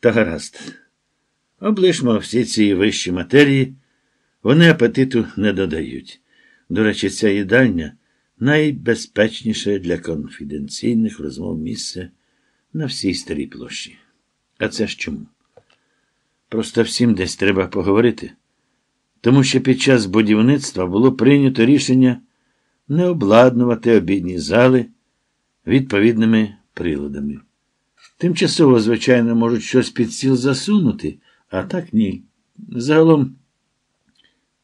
Та гаразд. Облишмо всі ці вищі матерії, вони апетиту не додають. До речі, ця їдальня найбезпечніше для конфіденційних розмов місце на всій старій площі. А це ж чому? Просто всім десь треба поговорити. Тому що під час будівництва було прийнято рішення не обладнувати обідні зали відповідними приладами. Тимчасово, звичайно, можуть щось під стіл засунути, а так ні. Загалом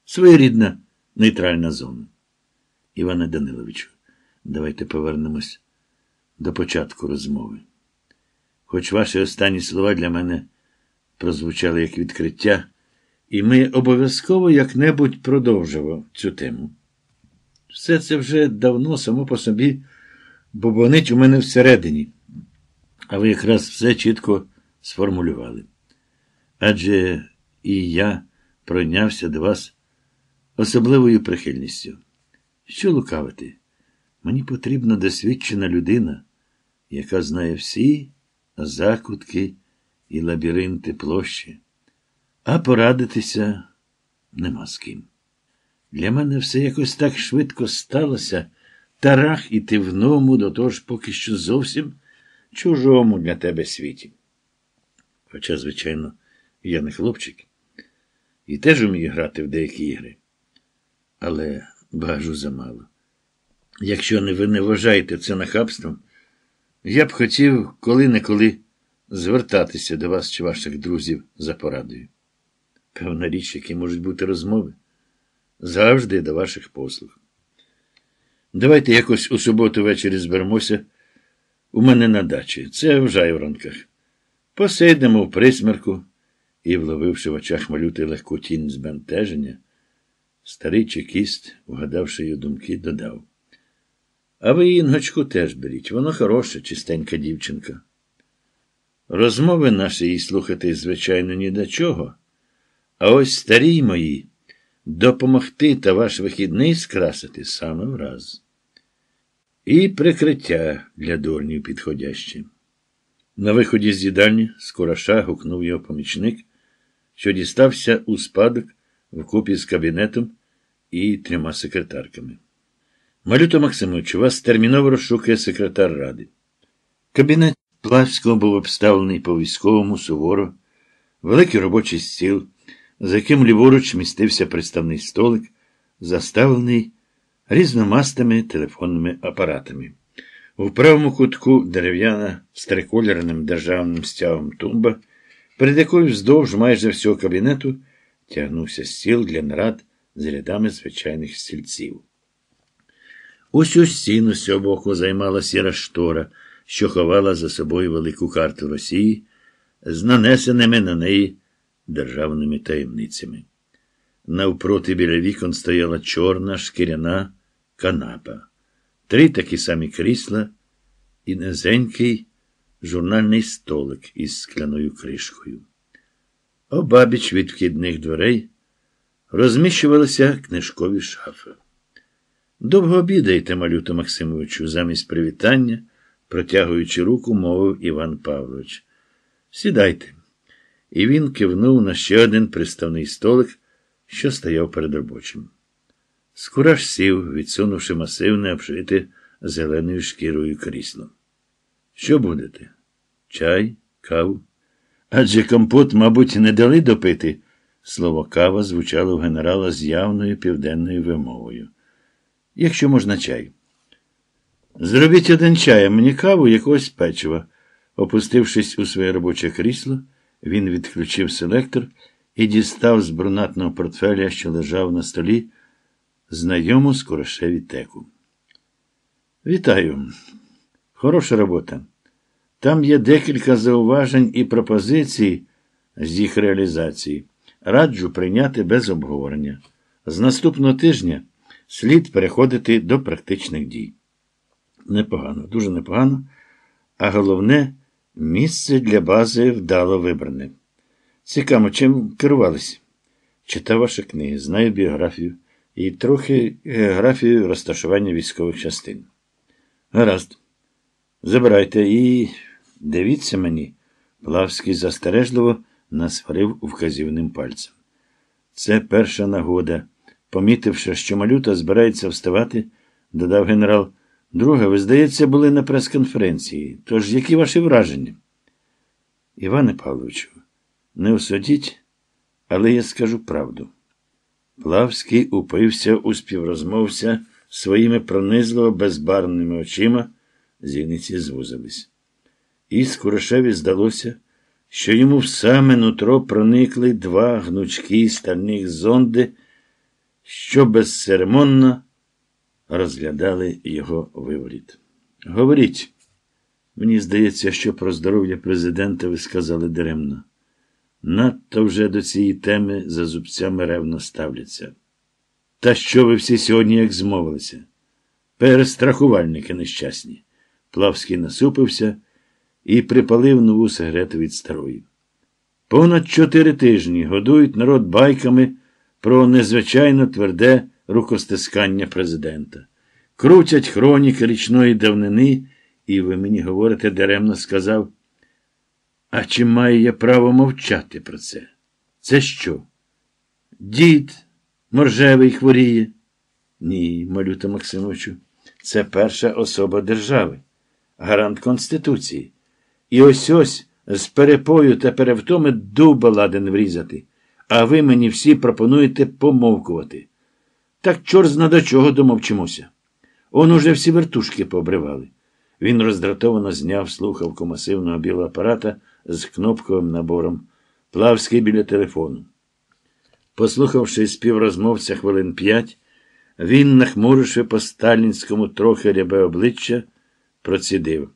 своєрідна нейтральна зона. Іване Даниловичу, давайте повернемось до початку розмови. Хоч ваші останні слова для мене прозвучали як відкриття, і ми обов'язково як-небудь продовжимо цю тему. Все це вже давно само по собі бобонить у мене всередині, а ви якраз все чітко сформулювали. Адже і я пройнявся до вас особливою прихильністю. Що лукавити? Мені потрібна досвідчена людина, яка знає всі закутки і лабіринти площі, а порадитися нема з ким. Для мене все якось так швидко сталося, тарах і тивному, до того ж поки що зовсім чужому для тебе світі. Хоча, звичайно, я не хлопчик і теж вмію грати в деякі ігри. Але бажу замало. Якщо не ви не вважаєте це нахабством, я б хотів коли-неколи звертатися до вас чи ваших друзів за порадою. Певна річ, які можуть бути розмови. Завжди до ваших послуг. Давайте якось у суботу ввечері зберемося у мене на дачі. Це в жайворонках. Посидимо в присмерку і, вловивши в очах малюти легку тінь збентеження, старий чекіст, вгадавши її думки, додав. А ви інгочку теж беріть, воно хороша, чистенька дівчинка. Розмови наші їй слухати, звичайно, ні до чого. А ось старій мої допомогти та ваш вихідний скрасити саме враз. І прикриття для дурнів підходяще. На виході з їдальні з кураша гукнув його помічник, що дістався у спадок вкупі з кабінетом і трьома секретарками. Малюто Максимович, вас терміново розшукує секретар ради. Кабінет Плавського був обставлений по військовому суворо, великий робочий стіл, за яким ліворуч містився представний столик, заставлений різномастими телефонними апаратами. У правому кутку дерев'яна з трикольорним державним стягом тумба, перед якою вздовж майже всього кабінету тягнувся стіл для нарад з рядами звичайних стільців. Усю стіну з цього боку займала сіра штора, що ховала за собою велику карту Росії з нанесеними на неї державними таємницями. Навпроти біля вікон стояла чорна шкіряна канапа, три такі самі крісла і низенький журнальний столик із скляною кришкою. Обабіч від вхідних дверей розміщувалися книжкові шафи. Довго обідаєте, малюто Максимовичу, замість привітання, протягуючи руку, мовив Іван Павлович. Сідайте. І він кивнув на ще один приставний столик, що стояв перед робочим. Скураж сів, відсунувши масивне обшите зеленою шкірою крісло. Що будете? Чай, каву? Адже компот, мабуть, не дали допити. Слово кава звучало в генерала з явною південною вимовою. Якщо можна чай. Зробіть один чай, а мені каву якогось печива. Опустившись у своє робоче крісло, він відключив селектор і дістав з брунатного портфеля, що лежав на столі, знайому скорошеві теку. Вітаю. Хороша робота. Там є декілька зауважень і пропозицій з їх реалізації. Раджу прийняти без обговорення. З наступного тижня слід переходити до практичних дій. Непогано, дуже непогано. А головне, місце для бази вдало вибране. Цікаво, чим керувалися? Читав ваші книги, знаю біографію і трохи географію розташування військових частин. Гаразд. Забирайте і дивіться мені, Плавський застережливо насварив вказівним пальцем. Це перша нагода. Помітивши, що малюта збирається вставати, додав генерал. Друге, ви, здається, були на прес-конференції. Тож які ваші враження? Іване Павловичу, не осудіть, але я скажу правду. Плавський упився у співрозмовця своїми пронизливо безбарвними очима, зіниці звузились. І Скорошеві здалося, що йому в саме нутро проникли два гнучкі стальних зонди, що безцеремонно розглядали його виворіт. Говоріть, мені здається, що про здоров'я президента ви сказали даремно. Надто вже до цієї теми за зубцями ревно ставляться. Та що ви всі сьогодні як змовилися? Перестрахувальники нещасні. Плавський насупився і припалив нову сигарету від старої. Понад чотири тижні годують народ байками про незвичайно тверде рукостискання президента. Крутять хроніки річної давнини, і ви мені говорите, даремно сказав. А чи маю я право мовчати про це? Це що? Дід моржевий хворіє? Ні, малюта Максимовичу, це перша особа держави, гарант Конституції. І ось ось з перепою та перевтоми дуба ладен врізати, а ви мені всі пропонуєте помовкувати. Так чор зна до чого домовчимося. Он уже всі вертушки пообривали. Він роздратовано зняв слухавку масивного білого апарата з кнопковим набором, плавський біля телефону. Послухавши співрозмовця хвилин п'ять, він, нахмуривши по сталінському трохи рябе обличчя, процідив.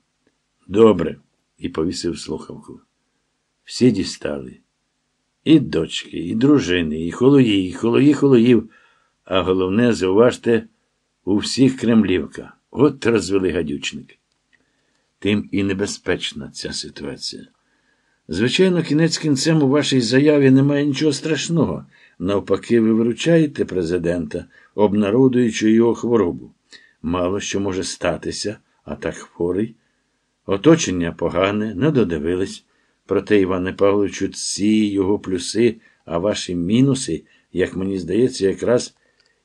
Добре, і повісив слухавку. Всі дістали. І дочки, і дружини, і холої, і холої холоїв, а головне, зауважте, у всіх кремлівка. От розвели гадючник. Тим і небезпечна ця ситуація. Звичайно, кінець кінцем у вашій заяві немає нічого страшного. Навпаки, ви виручаєте президента, обнародуючи його хворобу. Мало що може статися, а так хворий. Оточення погане, не додивились. Проте, Іване Павловичу, ці його плюси, а ваші мінуси, як мені здається, якраз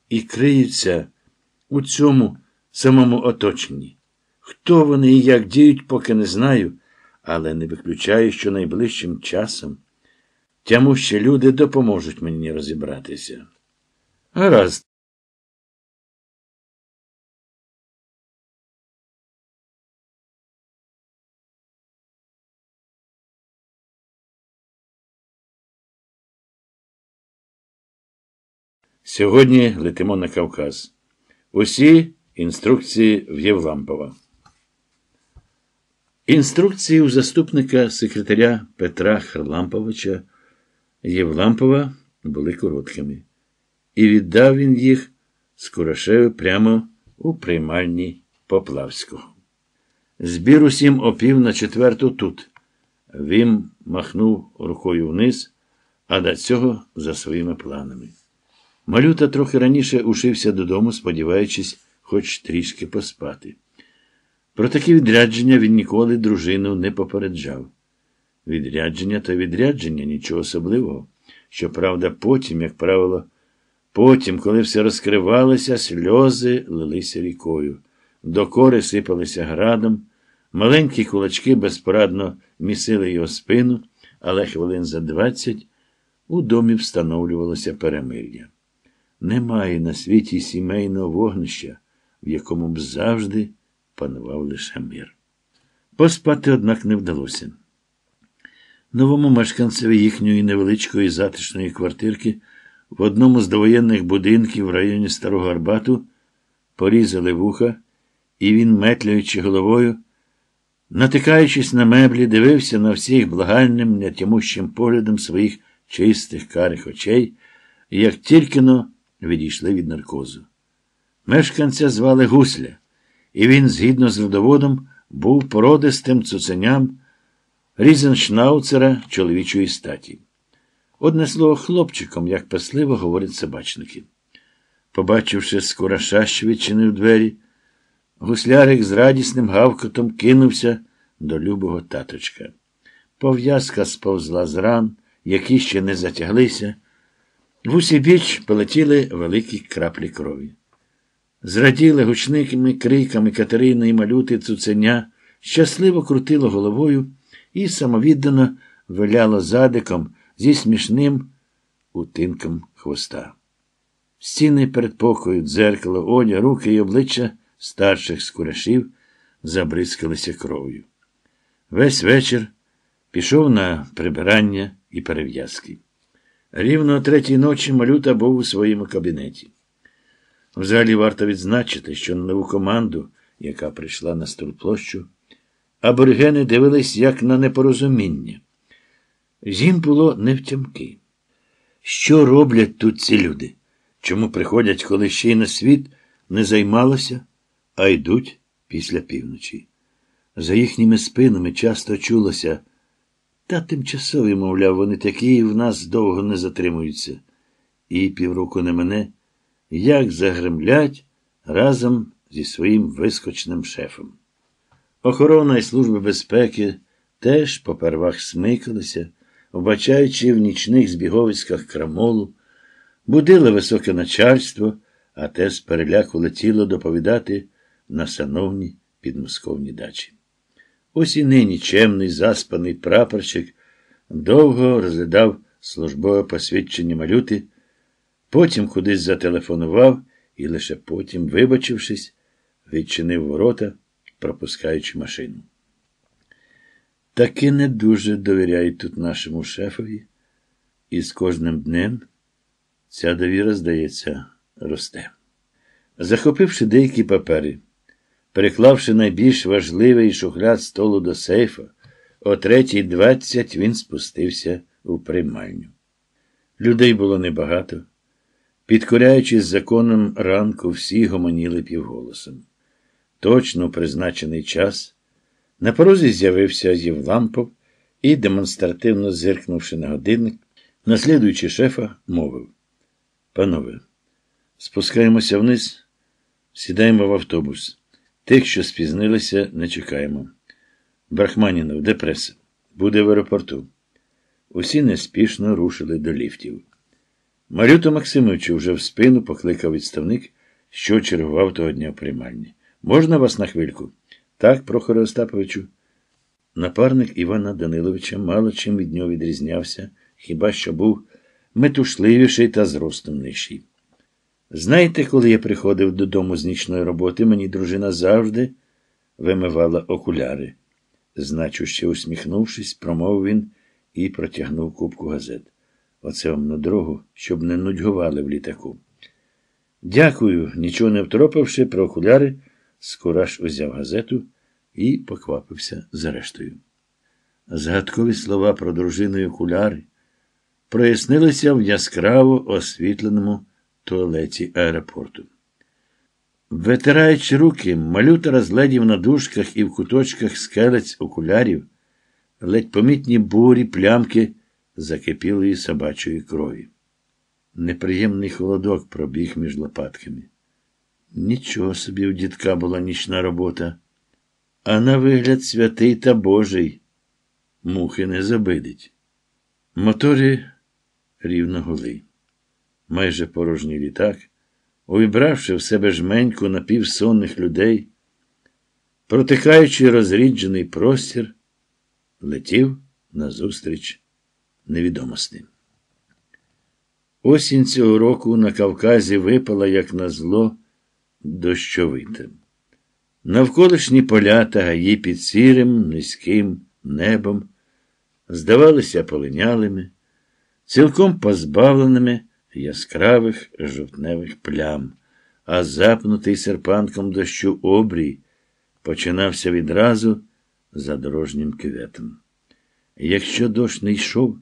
і криються у цьому самому оточенні. Хто вони і як діють, поки не знаю, але не виключаю, що найближчим часом тямущі люди допоможуть мені розібратися. Гаразд. Сьогодні летимо на Кавказ. Усі інструкції в Євлампова. Інструкції у заступника секретаря Петра Харламповича Євлампова були короткими, і віддав він їх Скорошеві прямо у приймальні Поплавського. Збір усім опів на четверту тут. Він махнув рукою вниз, а до цього за своїми планами. Малюта трохи раніше ушився додому, сподіваючись, хоч трішки поспати. Про такі відрядження він ніколи дружину не попереджав. Відрядження то відрядження, нічого особливого. Щоправда, потім, як правило, потім, коли все розкривалося, сльози лилися рікою, докори сипалися градом, маленькі кулачки безпорадно місили його спину, але хвилин за двадцять у домі встановлювалося перемир'я. Немає на світі сімейного вогнища, в якому б завжди панував лише мир. Поспати, однак, не вдалося. Новому мешканцеві їхньої невеличкої затишної квартирки в одному з довоєнних будинків в районі Старого Арбату порізали вуха, і він, метляючи головою, натикаючись на меблі, дивився на всіх благальним, нетямущим поглядом своїх чистих карих очей, як тільки но відійшли від наркозу. Мешканця звали Гусля, і він, згідно з родоводом, був породистим цуценям різеншнауцера чоловічої статі. Одне слово, хлопчиком, як пасливо говорять собачники. Побачивши скораша, що відчинив двері, гуслярик з радісним гавкотом кинувся до любого таточка. Пов'язка сповзла з ран, які ще не затяглися. В усі біч полетіли великі краплі крові. Зраділи гучними криками Катерина і малюти цуценя, щасливо крутило головою і самовіддано виляло задиком зі смішним утинком хвоста. Стіни передпокою, дзеркало, одяг, руки і обличчя старших скурашів забризкалися кров'ю. Весь вечір пішов на прибирання і перев'язки. Рівно о третій ночі малюта був у своєму кабінеті. Взагалі варто відзначити, що на нову команду, яка прийшла на струлплощу, аборигени дивились як на непорозуміння. Їм було невтямки. Що роблять тут ці люди? Чому приходять, коли ще й на світ не займалося, а йдуть після півночі? За їхніми спинами часто чулося. Та тимчасові, мовляв, вони такі в нас довго не затримуються. І півроку не мене, як загремлять разом зі своїм вискочним шефом. Охорона і служби безпеки теж попервах смикалися, вбачаючи в нічних збіговиськах крамолу, будили високе начальство, а те з переляку летіло доповідати на сановні підмосковні дачі. Ось і нині чемний, заспаний прапорщик довго розглядав службове посвідчення малюти, потім кудись зателефонував і лише потім, вибачившись, відчинив ворота, пропускаючи машину. Таки не дуже довіряють тут нашому шефові, і з кожним днем ця довіра, здається, росте. Захопивши деякі папери, Переклавши найбільш важливий шухляд столу до сейфа, о третій двадцять він спустився у приймальню. Людей було небагато. Підкоряючись законом ранку, всі гомоніли півголосом. Точно призначений час. На порозі з'явився Євлампов і, демонстративно зиркнувши на годинник, наслідуючи шефа, мовив Панове, спускаємося вниз, сідаємо в автобус. Тих, що спізнилися, не чекаємо. Брахманінов, де преса? Буде в аеропорту. Усі неспішно рушили до ліфтів. Марюту Максимовичу вже в спину покликав відставник, що чергував того дня в приймальні. Можна вас на хвильку? Так, Прохоре Остаповичу. Напарник Івана Даниловича мало чим від нього відрізнявся, хіба що був метушливіший та зростом нижчий. Знаєте, коли я приходив додому з нічної роботи, мені дружина завжди вимивала окуляри. Значуще усміхнувшись, промовив він і протягнув кубку газет. Оце вам на дорогу, щоб не нудьгували в літаку. Дякую, нічого не втропивши про окуляри, Скураш узяв газету і поквапився за рештою. Згадкові слова про дружину і окуляри прояснилися в яскраво освітленому туалеті аеропорту. Витираючи руки, малюта розглядів на дужках і в куточках скелець окулярів, ледь помітні бурі плямки закипілої собачої крові. Неприємний холодок пробіг між лопатками. Нічого собі у дітка була нічна робота, а на вигляд святий та Божий мухи не забидить. Мотори рівно голий майже порожній літак, увібравши в себе жменьку напівсонних людей, протикаючи розріджений простір, летів назустріч невідомості. Осінь цього року на Кавказі випала, як на зло, дощовите. Навколишні поля та гаї під сірим, низьким небом здавалися полинялими, цілком позбавленими яскравих жовтневих плям, а запнутий серпанком дощу обрій починався відразу за дорожнім кветом. Якщо дощ не йшов,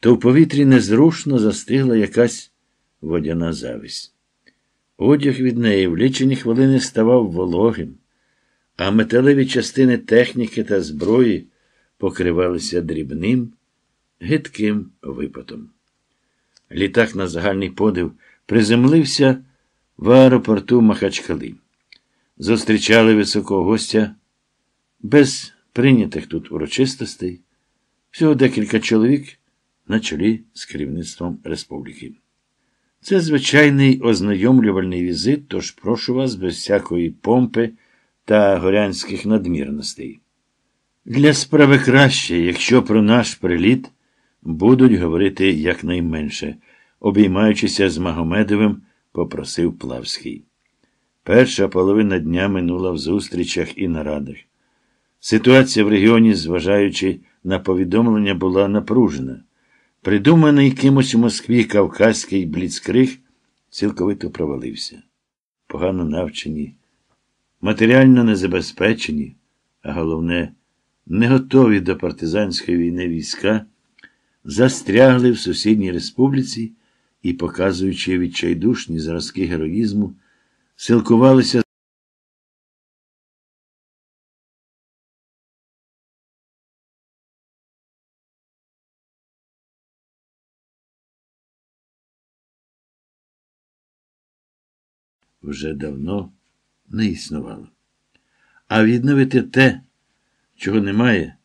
то в повітрі незрушно застигла якась водяна завість. Одяг від неї в лічені хвилини ставав вологим, а металеві частини техніки та зброї покривалися дрібним, гидким випотом. Літак на загальний подив приземлився в аеропорту Махачкали. Зустрічали високого гостя без прийнятих тут урочистостей, Всього декілька чоловік на чолі з керівництвом республіки. Це звичайний ознайомлювальний візит, тож прошу вас без всякої помпи та горянських надмірностей. Для справи краще, якщо про наш приліт будуть говорити якнайменше, обіймаючися з Магомедовим, попросив Плавський. Перша половина дня минула в зустрічах і нарадах. Ситуація в регіоні, зважаючи на повідомлення, була напружена. Придуманий кимось у Москві кавказький бліцкриг цілковито провалився. Погано навчені, матеріально незабезпечені, а головне, не готові до партизанської війни війська, застрягли в сусідній республіці і, показуючи відчайдушні зразки героїзму, силкувалися. Вже давно не існувало. А відновити те, чого немає,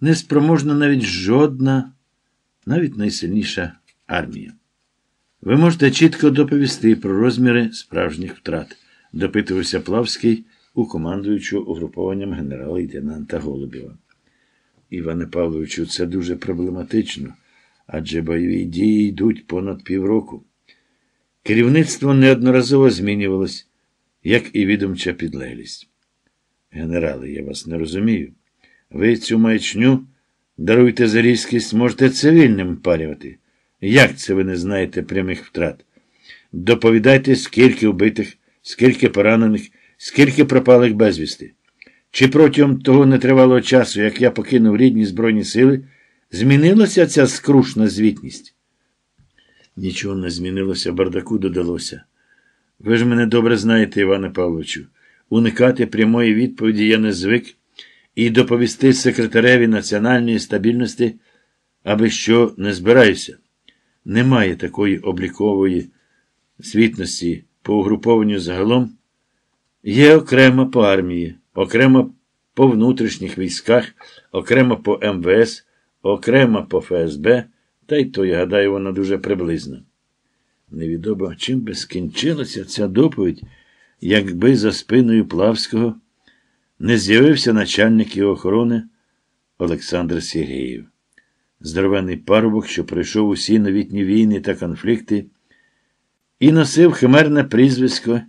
не спроможна навіть жодна, навіть найсильніша армія. Ви можете чітко доповісти про розміри справжніх втрат, допитувався Плавський у командуючого угрупованням генерала-лейтенанта Голубєва. Іване Павловичу, це дуже проблематично, адже бойові дії йдуть понад півроку. Керівництво неодноразово змінювалось, як і відомча підлеглість. Генерали, я вас не розумію. Ви цю маячню даруйте за різкість, можете цивільним парювати. Як це ви не знаєте прямих втрат? Доповідайте, скільки вбитих, скільки поранених, скільки пропалих безвісти. Чи протягом того нетривалого часу, як я покинув рідні Збройні сили, змінилася ця скрушна звітність? Нічого не змінилося, бардаку додалося. Ви ж мене добре знаєте, Іване Павловичу. Уникати прямої відповіді я не звик і доповісти секретареві національної стабільності, аби що не збираюся. Немає такої облікової світності по угрупованню загалом. Є окремо по армії, окремо по внутрішніх військах, окремо по МВС, окремо по ФСБ, та й то, я гадаю, вона дуже приблизна. Невідомо, чим би скінчилася ця доповідь, якби за спиною Плавського не з'явився начальник його охорони Олександр Сергієв. Здоровенний парубок, що пройшов усі новітні війни та конфлікти, і носив химерне прізвисько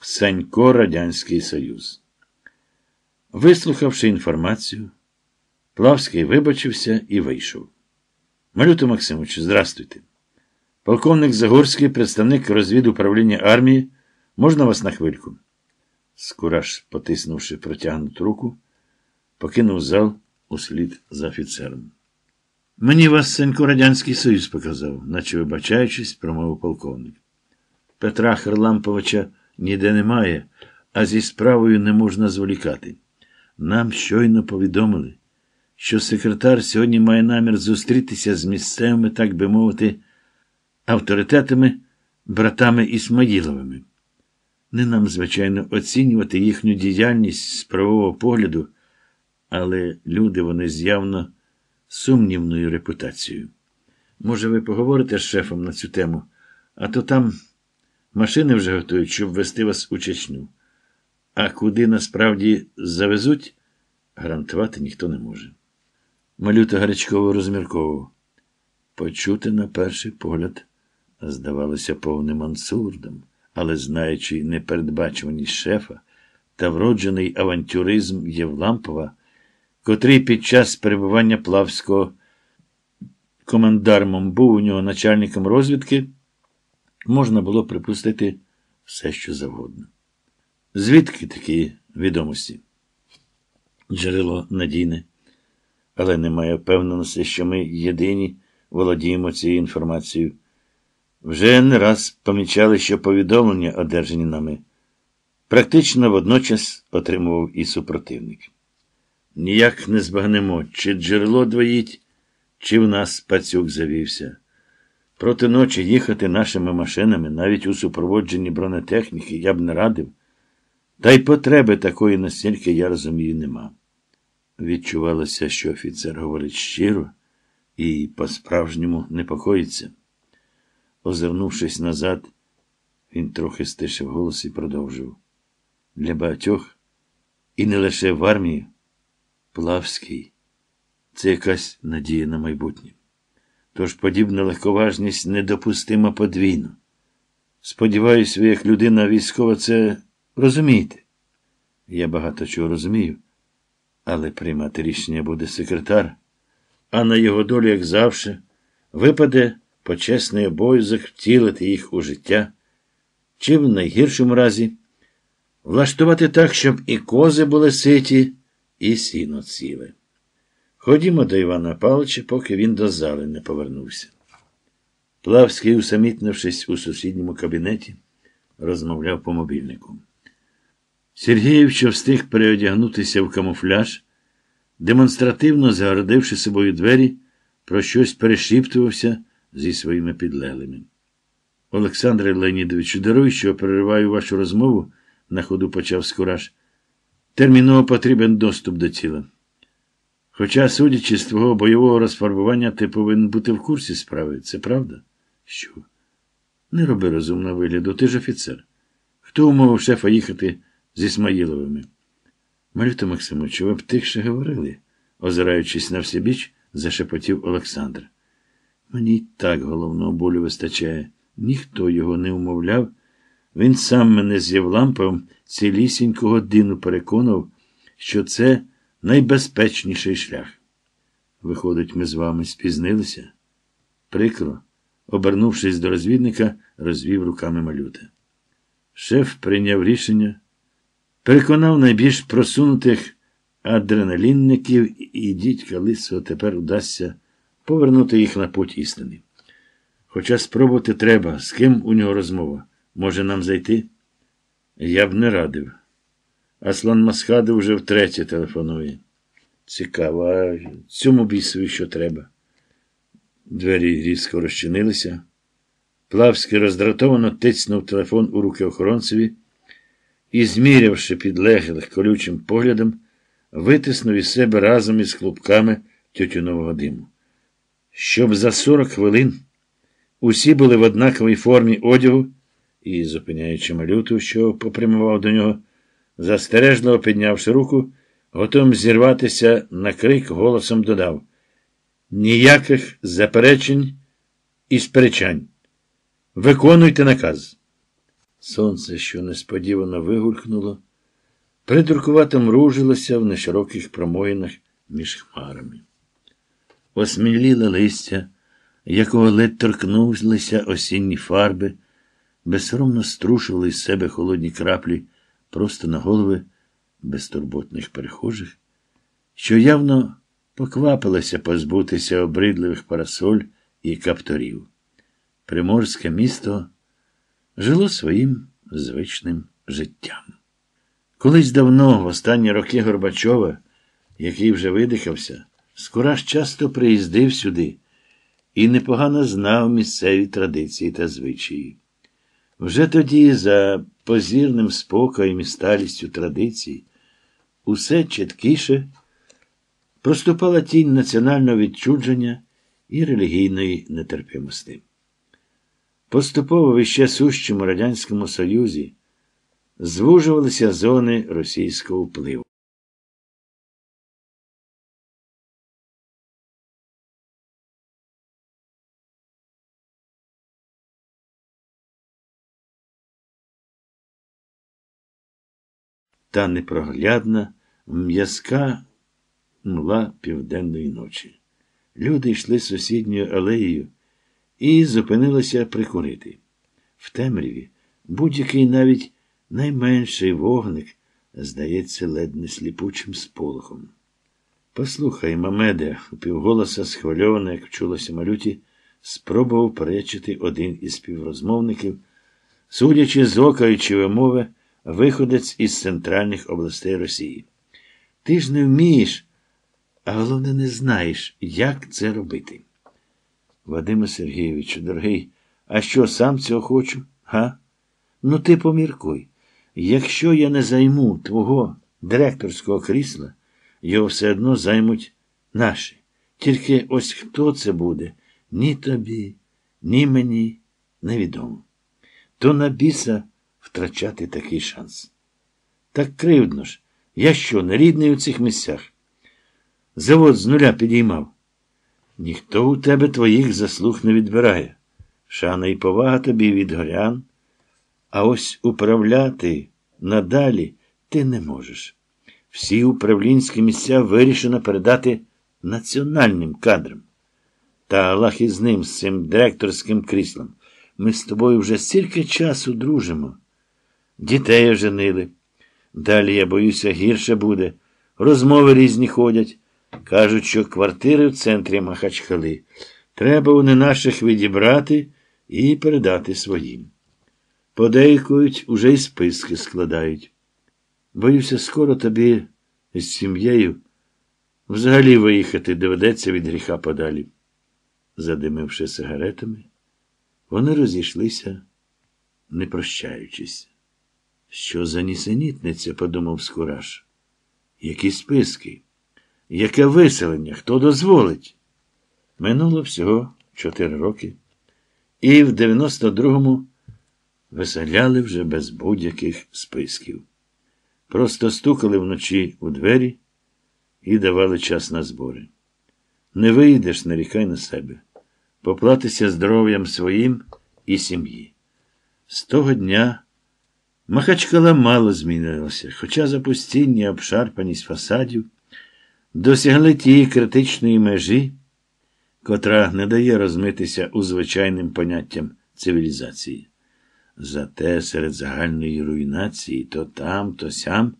Санько Радянський Союз. Вислухавши інформацію, Плавський вибачився і вийшов. Малюто Максимовичу, здрастуйте. Полковник Загорський, представник розвідуправління армії, можна вас на хвильку? Скураж, потиснувши протягнуту руку, покинув зал услід за офіцером. Мені вас Сенько Радянський Союз показав, наче вибачаючись, промовив полковник. Петра Харламповича ніде немає, а зі справою не можна зволікати. Нам щойно повідомили, що секретар сьогодні має намір зустрітися з місцевими, так би мовити, авторитетами, братами Ісмаїловими. Не нам, звичайно, оцінювати їхню діяльність з правового погляду, але люди вони з явно сумнівною репутацією. Може, ви поговорите з шефом на цю тему, а то там машини вже готують, щоб вести вас у Чечню. А куди насправді завезуть, гарантувати ніхто не може. Малюта гарячково розмірковував. Почути на перший погляд здавалося повним ансурдом, але, знаючи непередбачуваність шефа та вроджений авантюризм Євлампова, котрий під час перебування Плавського командармом був у нього начальником розвідки, можна було припустити все, що завгодно. Звідки такі відомості? Джерело надійне, але немає впевненості, що ми єдині володіємо цією інформацією. Вже не раз помічали, що повідомлення, одержані нами, практично водночас отримував і супротивник. Ніяк не збагнемо, чи джерело двоїть, чи в нас пацюк завівся. Проти ночі їхати нашими машинами, навіть у супроводженні бронетехніки, я б не радив. Та й потреби такої настільки, я розумію, нема. Відчувалося, що офіцер говорить щиро. і по-справжньому непокоїться. Озирнувшись назад, він трохи стишив голос і продовжив. Для багатьох, і не лише в армії, Плавський це якась надія на майбутнє. Тож подібна легковажність недопустима подвійно. Сподіваюсь, ви, як людина військова, це розумієте. Я багато чого розумію, але приймати рішення буде секретар, а на його долю, як завжди, випаде почесний обов'язок втілити їх у життя, чи в найгіршому разі влаштувати так, щоб і кози були ситі, і сіно ціле. Ходімо до Івана Павловича, поки він до зали не повернувся. Плавський, усамітнившись у сусідньому кабінеті, розмовляв по мобільнику. Сергієв, що встиг переодягнутися в камуфляж, демонстративно загородивши собою двері, про щось перешіптувався зі своїми підлеглими. Олександре Леонідовичу, даруй, що перериваю вашу розмову, на ходу почав Скураж. Терміново потрібен доступ до тіла. Хоча, судячи з твого бойового розфарбування, ти повинен бути в курсі справи, це правда? Що? Не роби розумного вигляду, ти ж офіцер. Хто умовив шефа їхати з Ісмаїловими? Малюто Максимовичу, ви б тихше говорили, озираючись на всебіч, зашепотів Олександр. Мені й так головного болю вистачає. Ніхто його не умовляв. Він сам мене з Євламповим цілісіньку годину переконав, що це найбезпечніший шлях. Виходить, ми з вами спізнилися. Прикро, обернувшись до розвідника, розвів руками малюта. Шеф прийняв рішення, переконав найбільш просунутих адреналінників і дідька Лисого тепер удасться повернути їх на путь істини. Хоча спробувати треба, з ким у нього розмова. Може нам зайти? Я б не радив. Аслан Масхади вже втретє телефонує. Цікаво, а цьому бісові що треба. Двері різко розчинилися. Плавський роздратовано тицнув телефон у руки охоронцеві і, змірявши підлеглих колючим поглядом, витиснув із себе разом із клубками тютюнового диму. Щоб за 40 хвилин усі були в однаковій формі одягу і, зупиняючи малюту, що попрямував до нього, застережливо піднявши руку, готовим зірватися на крик, голосом додав Ніяких заперечень і сперечань. Виконуйте наказ. Сонце, що несподівано вигулькнуло, придуркувато мружилося в нешироких промоїнах між хмарами. Осміліле листя, якого ледь торкнулися осінні фарби, безсоромно струшували з себе холодні краплі просто на голови безтурботних перехожих, що явно поквапилося позбутися обридливих парасоль і капторів. Приморське місто жило своїм звичним життям. Колись давно, в останні роки Горбачова, який вже видихався, Скураж часто приїздив сюди і непогано знав місцеві традиції та звичаї. Вже тоді, за позірним спокоєм і сталістю традицій, усе чіткіше проступала тінь національного відчудження і релігійної нетерпимості. Поступово в іще сущому Радянському Союзі звужувалися зони російського впливу. Та непроглядна, м'язка мла південної ночі. Люди йшли сусідньою алеєю і зупинилися прикурити. В темряві будь-який навіть найменший вогник здається ледь не сліпучим сполохом. Послухай, Мамеде, упівголоса, схвильовано, як вчулося малюті, спробував перечити один із співрозмовників, судячи з ока і вимови, виходець із центральних областей Росії. Ти ж не вмієш, а головне, не знаєш, як це робити. Вадиме Сергійовичу, дорогий, а що сам цього хочу? Га? Ну, ти поміркуй. Якщо я не займу твого директорського крісла, його все одно займуть наші. Тільки ось хто це буде, ні тобі, ні мені невідомо. То на біса втрачати такий шанс. Так кривдно ж, я що, не рідний у цих місцях? Завод з нуля підіймав. Ніхто у тебе твоїх заслуг не відбирає. Шана і повага тобі від горян, а ось управляти надалі ти не можеш. Всі управлінські місця вирішено передати національним кадрам. Та Аллах із ним, з цим директорським кріслом. Ми з тобою вже стільки часу дружимо. Дітей оженили. Далі, я боюся, гірше буде. Розмови різні ходять. Кажуть, що квартири в центрі Махачкали. Треба вони наших відібрати і передати своїм. Подейкують, уже й списки складають. Боюся, скоро тобі з сім'єю взагалі виїхати доведеться від гріха подалі. Задимивши сигаретами, вони розійшлися, не прощаючись. Що за нісенітниця, подумав Скураш. Які списки? Яке виселення? Хто дозволить? Минуло всього чотири роки, і в 92-му виселяли вже без будь-яких списків. Просто стукали вночі у двері і давали час на збори. Не вийдеш, нарікай на себе, поплатися здоров'ям своїм і сім'ї. З того дня Махачкала мало змінилося, хоча запустіння і обшарпаність фасадів досягли тієї критичної межі, котра не дає розмитися у звичайним поняттям цивілізації. Зате серед загальної руйнації то там, то сям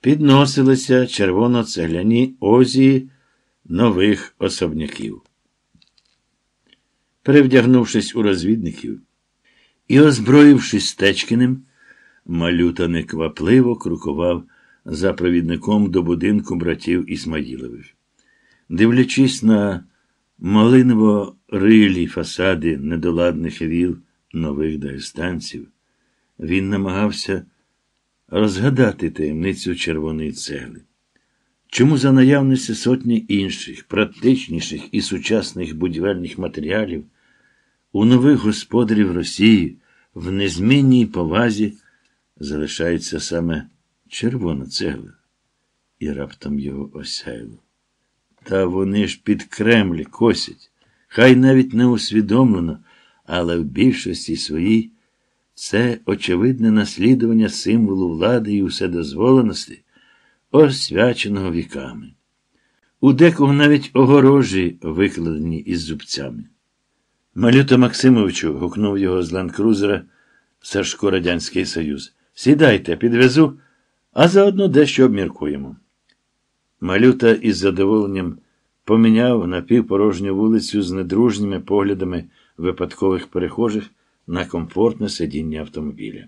підносилися червоно-цегляні озії нових особняків. Перевдягнувшись у розвідників і озброївшись Стечкиним, малюта неквапливо крокував за провідником до будинку братів Ісмаїлових. Дивлячись на малиново рилі фасади недоладних віл нових дагестанців, він намагався розгадати таємницю червоної цегли. Чому за наявності сотні інших, практичніших і сучасних будівельних матеріалів у нових господарів Росії в незмінній повазі залишається саме червона цегла, і раптом його осяяло. Та вони ж під Кремль косять, хай навіть не усвідомлено, але в більшості своїй це очевидне наслідування символу влади і вседозволеності, освяченого віками. У декого навіть огорожі викладені із зубцями. Малюта Максимовичу, гукнув його з ландкрузера Сашко Радянський Союз. Сідайте, підвезу, а заодно дещо обміркуємо. Малюта із задоволенням поміняв напівпорожню вулицю з недружніми поглядами випадкових перехожих на комфортне сидіння автомобіля.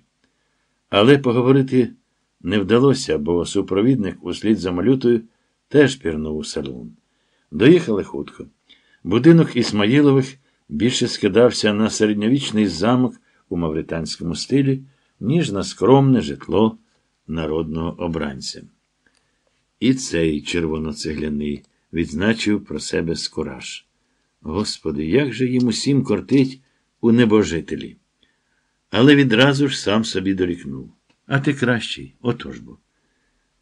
Але поговорити не вдалося, бо супровідник услід за малютою теж пірнув у салон. Доїхали хутко. Будинок Ісмаїлових більше скидався на середньовічний замок у мавританському стилі, ніж на скромне житло народного обранця. І цей червоноцегляний відзначив про себе скораж. Господи, як же їм усім кортить у небожителі. Але відразу ж сам собі дорікнув. А ти кращий, отож бо.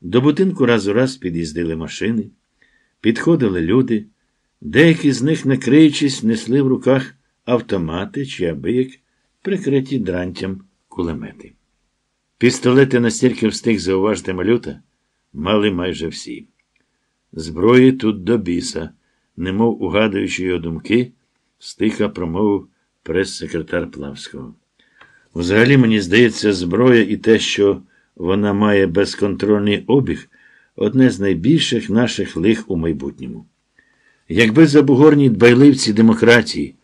До будинку раз у раз під'їздили машини, підходили люди, деякі з них, не криючись, несли в руках автомати чи абияк, прикриті дрантям кулемети. Пістолети настільки встиг зауважити малюта, мали майже всі. Зброї тут до біса, немов угадуючи його думки, стиха промовив прес-секретар Плавського. Взагалі, мені здається, зброя і те, що вона має безконтрольний обіг, одне з найбільших наших лих у майбутньому. Якби забугорні дбайливці демократії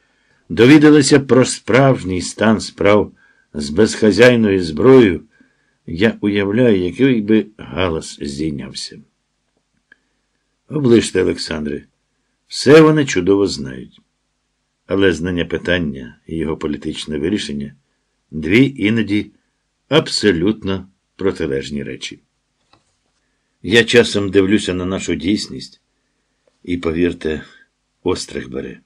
довідалися про справжній стан справ з безхазяйною зброєю, я уявляю, який би галас здійнявся. Оближте, Олександре, все вони чудово знають. Але знання питання і його політичне вирішення дві іноді абсолютно протилежні речі. Я часом дивлюся на нашу дійсність і, повірте, острах бере.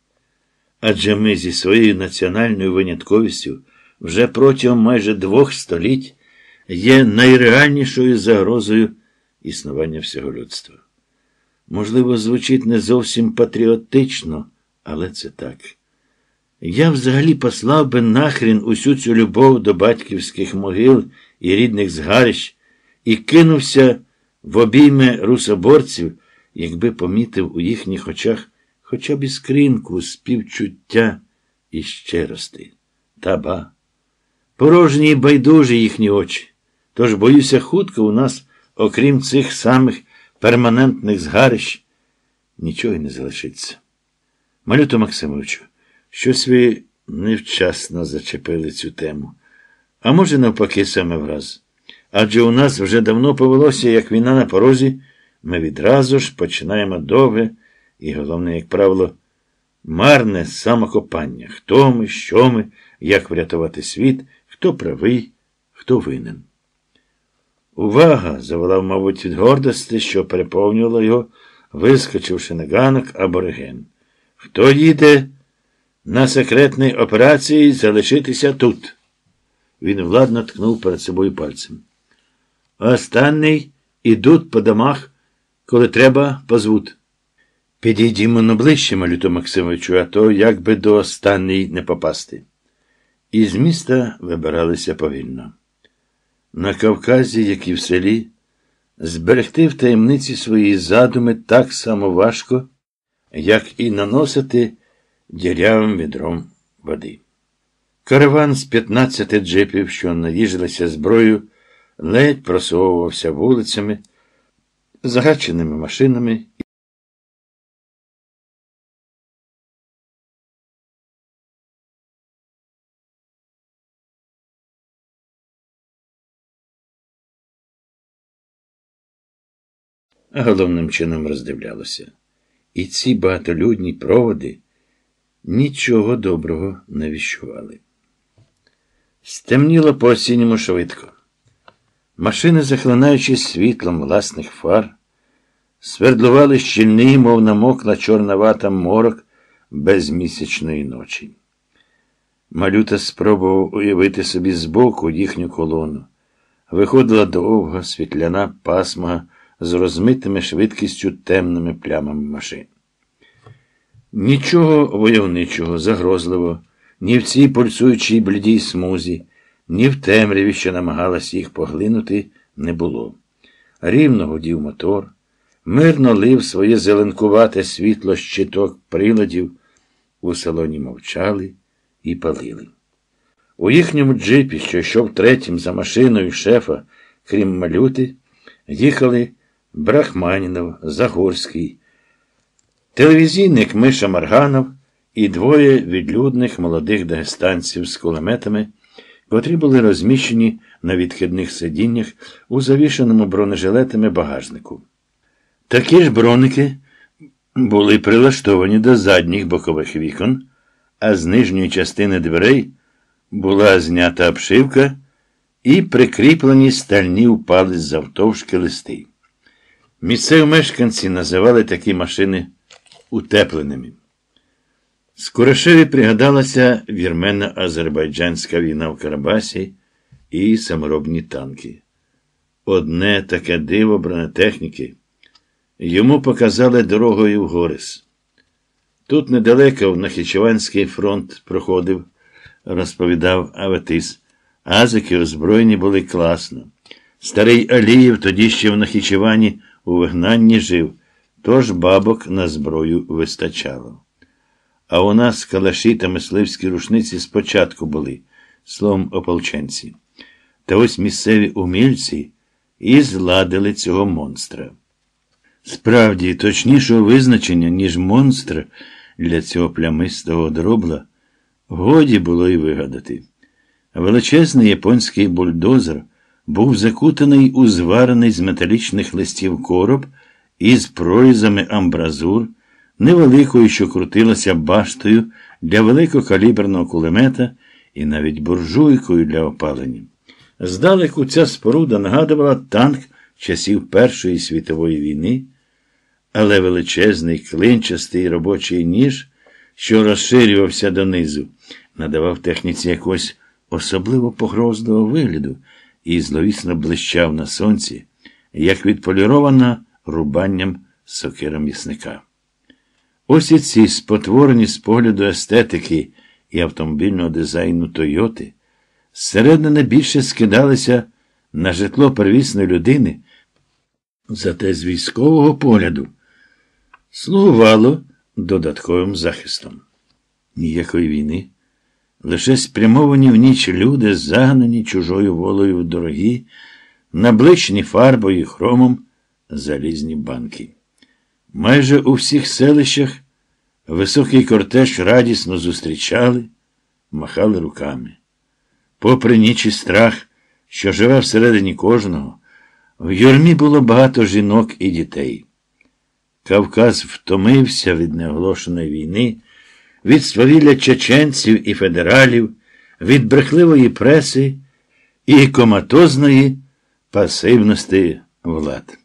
Адже ми зі своєю національною винятковістю вже протягом майже двох століть є найреальнішою загрозою існування всього людства. Можливо, звучить не зовсім патріотично, але це так. Я взагалі послав би нахрін усю цю любов до батьківських могил і рідних згарищ і кинувся в обійми русоборців, якби помітив у їхніх очах хоча б іскринку співчуття і щирости. Та ба. Порожні й байдужі їхні очі. Тож, боюся, хутко у нас, окрім цих самих перманентних згарищ, нічого й не залишиться. Малюто Максимовичу, щось ви невчасно зачепили цю тему. А може, навпаки, саме враз. Адже у нас вже давно повелося, як війна на порозі, ми відразу ж починаємо довге і, головне, як правило, марне самокопання. Хто ми, що ми, як врятувати світ, хто правий, хто винен. Увага! заволав, мабуть, від гордості, що переповнювало його, вискочивши на ганок абориген. Хто їде на секретній операції залишитися тут? Він владно ткнув перед собою пальцем. Останній ідуть по домах, коли треба, позвуть. Підійдімо на ближче, малюто Максимовичу, а то як би до останній не попасти. Із міста вибиралися повільно. На Кавказі, як і в селі, зберегти в таємниці свої задуми так само важко, як і наносити дірявим відром води. Караван з 15 джипів, що наїжилися зброєю, ледь просовувався вулицями, загаченими машинами. Головним чином роздивлялося. І ці багатолюдні проводи нічого доброго не віщували. Стемніло по осінньому швидко. Машини, захлинаючись світлом власних фар, свердлували щільний, мов намокла чорна вата морок безмісячної ночі. Малюта спробував уявити собі збоку їхню колону. Виходила довга світляна пасмага з розмитими швидкістю темними плямами машин. Нічого войовничого, загрозливого, ні в цій пульсуючій блідій смузі, ні в темряві, що намагалась їх поглинути, не було. Рівно гудів мотор, мирно лив своє зеленкувате світло щиток приладів, у салоні мовчали і палили. У їхньому джипі, що йшов третім за машиною шефа, крім малюти, їхали Брахманінов, Загорський, телевізійник Миша Марганов і двоє відлюдних молодих дагестанців з кулеметами, котрі були розміщені на відхідних сидіннях у завішеному бронежилетами багажнику. Такі ж броники були прилаштовані до задніх бокових вікон, а з нижньої частини дверей була знята обшивка і прикріплені стальні упали з завтовшки листи. Місцеві мешканці називали такі машини утепленими. Скорошеві пригадалася вірменно-азербайджанська війна в Карабасі і саморобні танки. Одне таке диво бронетехніки йому показали дорогою в Горис. Тут недалеко в Нахічеванський фронт проходив, розповідав Аветис. Азики озброєні були класно. Старий Алієв тоді ще в Нахічевані у вигнанні жив, тож бабок на зброю вистачало. А у нас калаші та мисливські рушниці спочатку були, словом ополченці. Та ось місцеві умільці і зладили цього монстра. Справді, точнішого визначення, ніж монстр для цього плямистого дробла, годі було й вигадати. Величезний японський бульдозер був закутаний у зварений з металічних листів короб із прорізами амбразур, невеликою, що крутилася баштою для великокаліберного кулемета і навіть буржуйкою для опалення. Здалеку ця споруда нагадувала танк часів Першої світової війни, але величезний клинчастий робочий ніж, що розширювався донизу, надавав техніці якогось особливо погрозливого вигляду і зловісно блищав на сонці, як відполірована рубанням сокира місника. Ось і ці спотворені з погляду естетики і автомобільного дизайну Тойоти зсередини більше скидалися на житло первісної людини, зате з військового погляду слугувало додатковим захистом. Ніякої війни, лише спрямовані в ніч люди, загнані чужою волею в дорогі, набличені фарбою і хромом залізні банки. Майже у всіх селищах високий кортеж радісно зустрічали, махали руками. Попри ніч і страх, що живе всередині кожного, в юрмі було багато жінок і дітей. Кавказ втомився від неоголошеної війни, від свавілля чеченців і федералів, від брехливої преси і коматозної пасивності влад.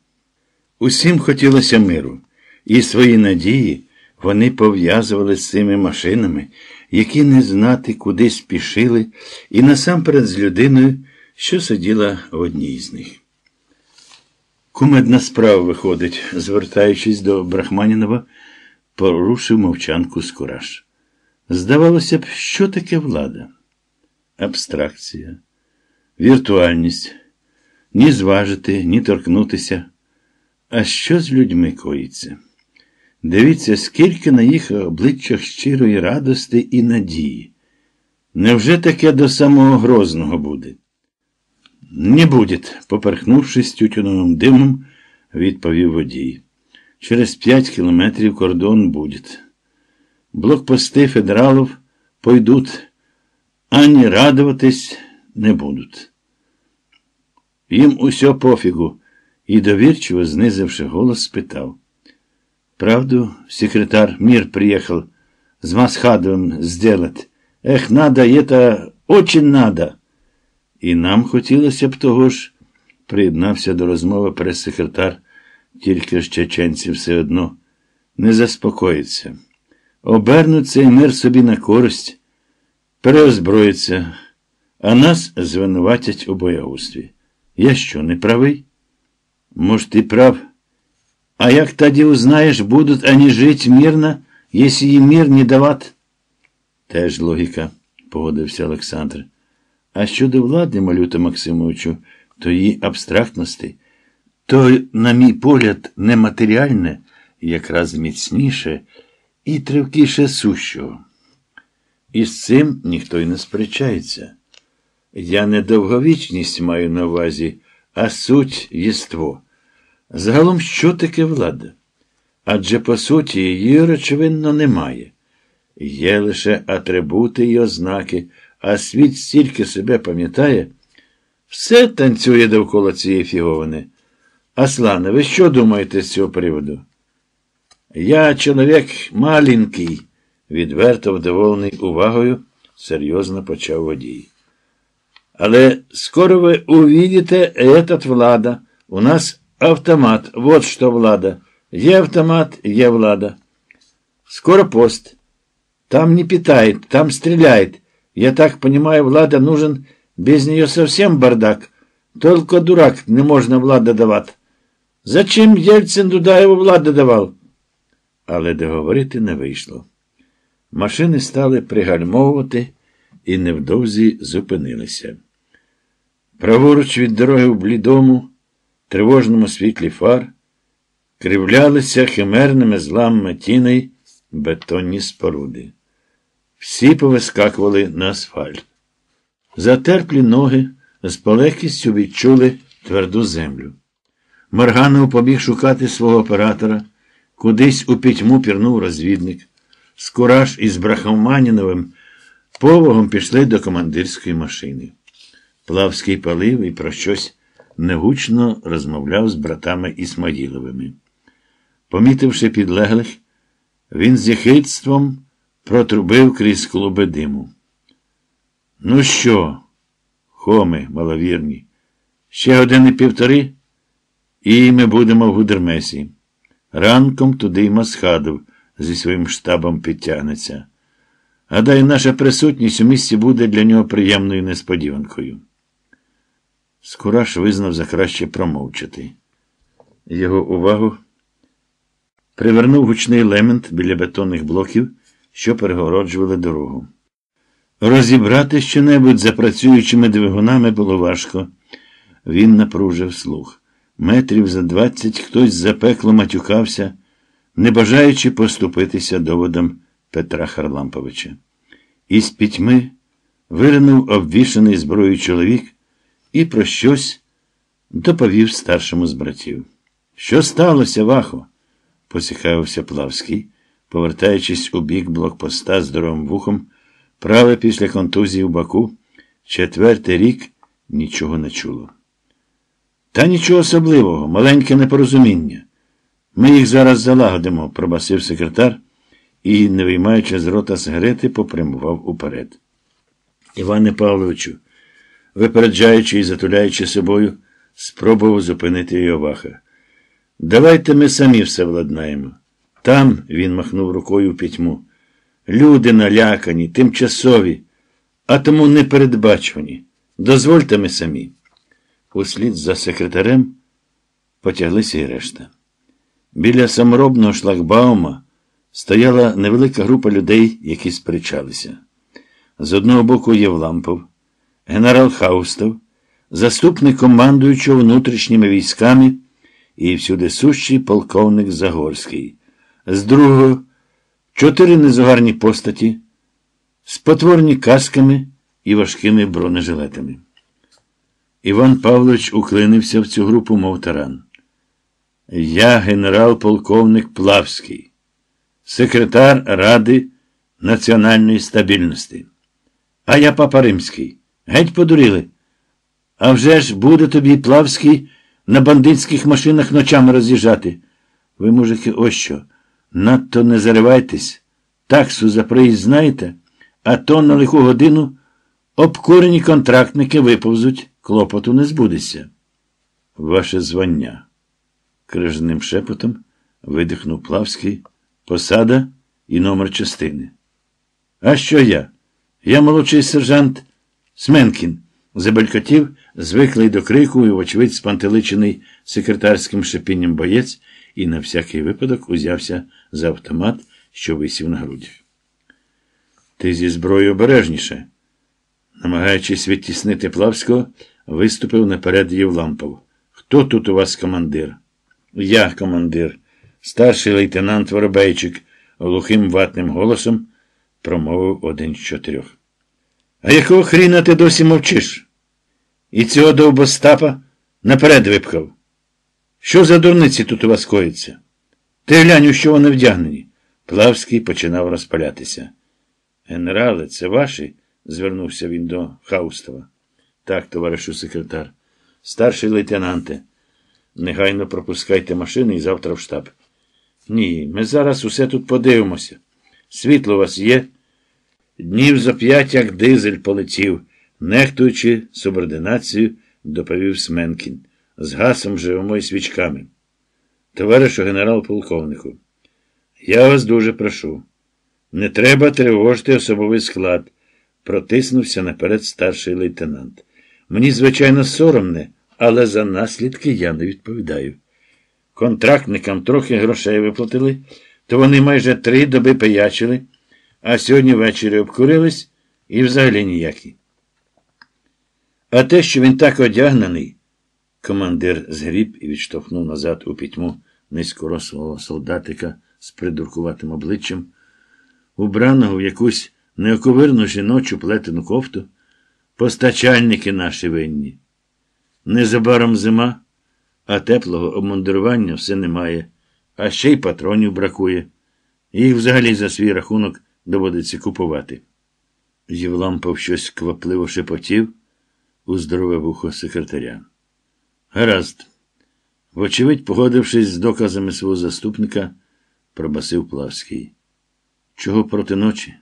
Усім хотілося миру, і свої надії вони пов'язували з цими машинами, які не знати куди спішили, і насамперед з людиною, що сиділа в одній з них. Кумедна справа виходить, звертаючись до Брахманінова, порушив мовчанку Скураш. Здавалося б, що таке влада? Абстракція, віртуальність, ні зважити, ні торкнутися. А що з людьми коїться? Дивіться, скільки на їх обличчях щирої радости і надії. Невже таке до самого Грозного буде? Не буде, поперхнувшись тютюновим димом, відповів водій. Через п'ять кілометрів кордон буде. Блокпости федералів пойдуть, ані радуватись не будуть. Їм усе пофігу, і довірчиво, знизивши голос, спитав. Правду, секретар, мир приехал с Масхадовым сделать. Ех, надо, это очень надо. І нам хотілося б того ж, приєднався до розмови прес-секретар, тільки ж чеченці все одно не заспокоїться. Обернуть цей мир собі на користь, переозброїться, а нас звинуватять у боягузтві. Я що, не правий? Може, ти прав? А як тоді узнаєш, будуть они жить мирно, якщо їм мир не давати? Теж логіка, погодився Олександр. А щодо влади, малюта Максимовичу, то її абстрактності, то, на мій погляд, нематеріальне, якраз міцніше і тривкіше сущого. І з цим ніхто й не сперечається. Я не довговічність маю на увазі, а суть єство. Загалом, що таке влада? Адже, по суті, її, очевидно, немає. Є лише атрибути й ознаки, а світ стільки себе пам'ятає, все танцює довкола цієї фіговини. Аслане, ви що думаєте з цього приводу? Я чоловік маленький, відверто вдоволений увагою, серйозно почав водій. Але скоро ви увидите этот влада. У нас Автомат. Вот что, Влада. Є автомат, є влада. Скоро пост. Там не питает, там стреляет. Я так понимаю, Влада нужен, без нее совсем бардак. Только дурак не можно Влада давать. Зачем Єльцин Дудаєву Влада давав? Але договорити не вийшло. Машини стали пригальмовувати і невдовзі зупинилися. Праворуч від дороги в блідому тривожному світлі фар кривлялися химерними зламами тіней бетонні споруди. Всі повискакували на асфальт. Затерплі ноги з полегкістю відчули тверду землю. Марганов побіг шукати свого оператора, кудись у пітьму пірнув розвідник. Скураж із Брахаманіновим повагом пішли до командирської машини. Плавський палив і про щось негучно розмовляв з братами Ісмаїловими. Помітивши підлеглих, він з єхидством протрубив крізь клуби диму. Ну що, хоми, маловірні, ще години півтори, і ми будемо в Гудермесі. Ранком туди й Масхадов зі своїм штабом підтягнеться. Гадаю, наша присутність у місті буде для нього приємною несподіванкою. Скураш визнав за краще промовчати. Його увагу привернув гучний лемент біля бетонних блоків, що перегороджували дорогу. Розібрати щонебудь за працюючими двигунами було важко. Він напружив слух. Метрів за двадцять хтось запекло матюкався, не бажаючи поступитися доводом Петра Харламповича. Із пітьми виринув обвішаний зброєю чоловік і про щось доповів старшому з братів. Що сталося, Вахо? посіхався Плавський, повертаючись у бік блокпоста здоровим вухом, праве після контузії в баку, четвертий рік нічого не чуло. Та нічого особливого, маленьке непорозуміння. Ми їх зараз залагодимо, пробасив секретар і, не виймаючи з рота сигарети, попрямував уперед. Іване Павловичу, випереджаючи і затуляючи собою, спробував зупинити Йоваха. Давайте ми самі все владнаємо. Там, він махнув рукою в пітьму, люди налякані, тимчасові, а тому непередбачувані. Дозвольте ми самі. Услід за секретарем потяглися і решта. Біля саморобного шлагбаума стояла невелика група людей, які сперечалися. З одного боку Євлампов, генерал Хаустов, заступник командуючого внутрішніми військами і всюди сущий полковник Загорський. З другого чотири незагарні постаті, спотворні касками і важкими бронежилетами. Іван Павлович уклинився в цю групу, мов таран. Я генерал-полковник Плавський, секретар Ради національної стабільності. А я папа Римський. Геть подуріли. А вже ж буде тобі Плавський на бандитських машинах ночами роз'їжджати. Ви, мужики, ось що. Надто не заривайтесь. Таксу за проїзд знаєте, а то на лиху годину обкурені контрактники виповзуть, клопоту не збудеться. Ваше звання. крижним шепотом видихнув Плавський, посада і номер частини. А що я? Я молодший сержант Сменкін, забелькотів, звиклий до крику і, вочевидь, спантеличений секретарським шипінням боєць, і на всякий випадок узявся за автомат, що висів на грудях. Ти зі зброєю обережніше. Намагаючись відтіснити Плавського, виступив наперед Євлампов. Хто тут у вас командир? Я, командир, старший лейтенант Воробейчик, глухим ватним голосом промовив один з чотирьох. А якого хріна ти досі мовчиш? І цього довбостапа наперед випхав. Що за дурниці тут у вас коїться? Ти глянь, у що вони вдягнені. Плавський починав розпалятися. Генерале, це ваші? звернувся він до Хаустова. Так, товаришу секретар. Старший лейтенанте, негайно пропускайте машини і завтра в штаб. Ні, ми зараз усе тут подивимося. Світло у вас є? Днів за п'ять, як дизель полетів, нехтуючи субординацію, доповів Сменкін. З гасом живемо і свічками. Товаришу генерал-полковнику, я вас дуже прошу. Не треба тривожити особовий склад, протиснувся наперед старший лейтенант. Мені, звичайно, соромне, але за наслідки я не відповідаю. Контрактникам трохи грошей виплатили, то вони майже три доби пиячили, а сьогодні ввечері обкурились і взагалі ніякі. А те, що він так одягнений, командир згріб і відштовхнув назад у пітьму низькорослого солдатика з придуркуватим обличчям, убраного в якусь неоковирну жіночу плетену кофту, постачальники наші винні. Незабаром зима, а теплого обмундирування все немає, а ще й патронів бракує. Їх взагалі за свій рахунок доводиться купувати. Євлампов щось квапливо шепотів у здорове вухо секретаря. Гаразд. Вочевидь, погодившись з доказами свого заступника, пробасив Плавський. Чого проти ночі?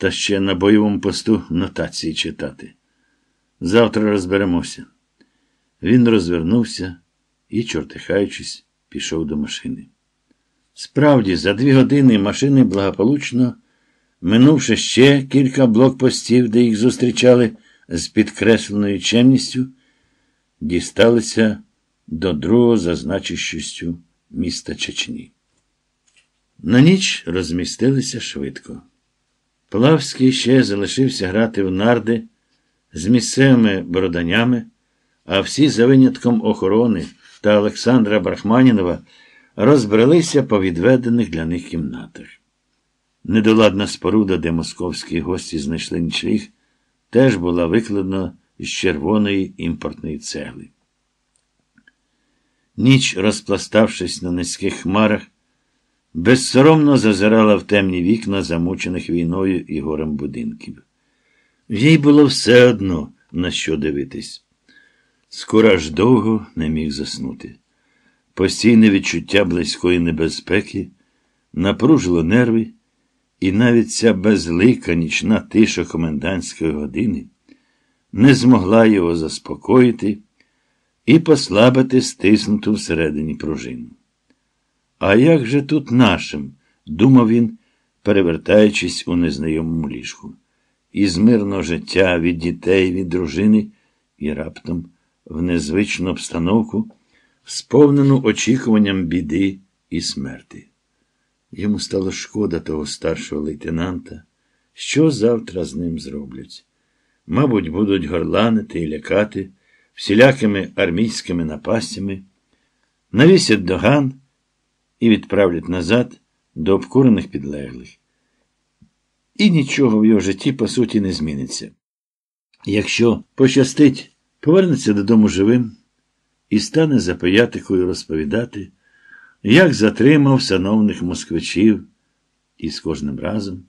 Та ще на бойовому посту нотації читати. Завтра розберемося. Він розвернувся і, чортихаючись, пішов до машини. Справді, за дві години машини благополучно, минувши ще кілька блокпостів, де їх зустрічали з підкресленою чемністю, дісталися до другого за значущістю міста Чечні. На ніч розмістилися швидко. Плавський ще залишився грати в нарди з місцевими бороданями, а всі за винятком охорони та Олександра Брахманінова розбрелися по відведених для них кімнатах. Недоладна споруда, де московські гості знайшли нічліг, теж була викладена з червоної імпортної цегли. Ніч, розпластавшись на низьких хмарах, безсоромно зазирала в темні вікна, замучених війною і горем будинків. Їй було все одно, на що дивитись. Скоро аж довго не міг заснути. Постійне відчуття близької небезпеки напружило нерви, і навіть ця безлика нічна тиша комендантської години не змогла його заспокоїти і послабити стиснуту всередині пружину. А як же тут нашим? думав він, перевертаючись у незнайомому ліжку. Із мирного життя від дітей, від дружини, і раптом в незвичну обстановку, сповнену очікуванням біди і смерти. Йому стало шкода того старшого лейтенанта, що завтра з ним зроблять. Мабуть, будуть горланити і лякати всілякими армійськими напастями, навісять доган і відправлять назад до обкурених підлеглих. І нічого в його житті, по суті, не зміниться. Якщо пощастить, повернеться додому живим і стане за пиятикою розповідати, як затримав сановних москвичів, і з кожним разом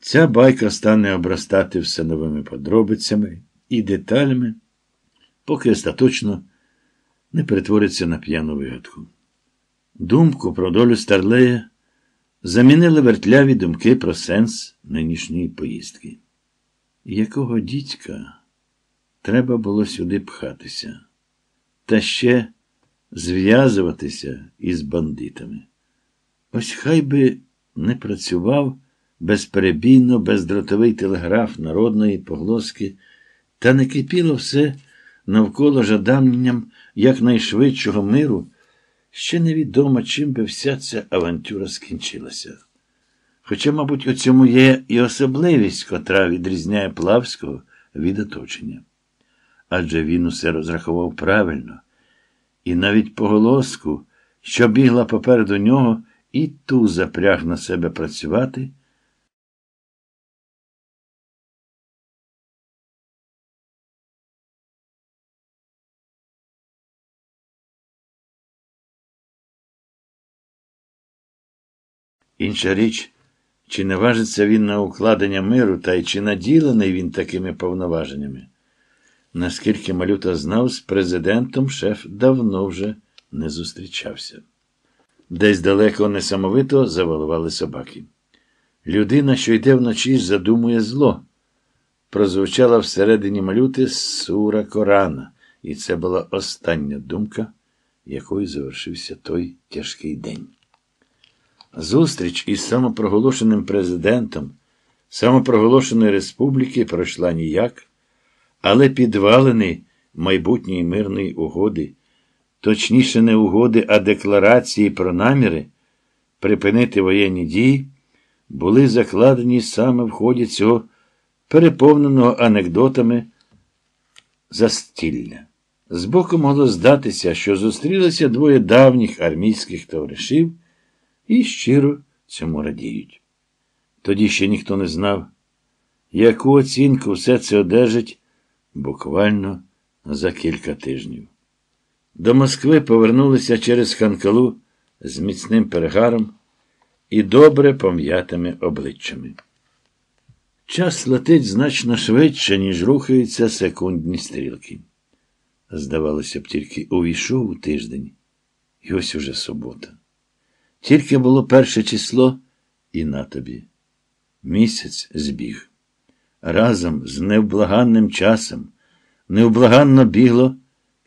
ця байка стане обрастати все новими подробицями і деталями, поки остаточно не перетвориться на п'яну вигадку. Думку про долю Старлея замінили вертляві думки про сенс нинішньої поїздки. Якого дідька треба було сюди пхатися, та ще зв'язуватися із бандитами? Ось хай би не працював безперебійно бездротовий телеграф народної поглоски, та не кипіло все навколо жаданням якнайшвидшого миру. Ще невідомо, чим би вся ця авантюра скінчилася. Хоча, мабуть, у цьому є і особливість, котра відрізняє Плавського від оточення. Адже він усе розрахував правильно, і навіть поголоску, що бігла попереду нього, і ту запряг на себе працювати. Інша річ, чи не важиться він на укладення миру, та й чи наділений він такими повноваженнями? Наскільки Малюта знав, з президентом шеф давно вже не зустрічався. Десь далеко несамовито завалували собаки. Людина, що йде вночі, задумує зло. Прозвучала всередині малюти сура Корана, і це була остання думка, якою завершився той тяжкий день. Зустріч із самопроголошеним президентом самопроголошеної республіки пройшла ніяк, але підвалини майбутньої мирної угоди, точніше, не угоди, а декларації про наміри припинити воєнні дії, були закладені саме в ході цього переповненого анекдотами застілля. Збоку могло здатися, що зустрілися двоє давніх армійських товаришів і щиро цьому радіють. Тоді ще ніхто не знав, яку оцінку все це одержить буквально за кілька тижнів. До Москви повернулися через Ханкалу з міцним перегаром і добре пом'ятими обличчями. Час летить значно швидше, ніж рухаються секундні стрілки. Здавалося б, тільки увійшов у тиждень, і ось уже субота. Тільки було перше число, і на тобі. Місяць збіг. Разом з невблаганним часом невблаганно бігло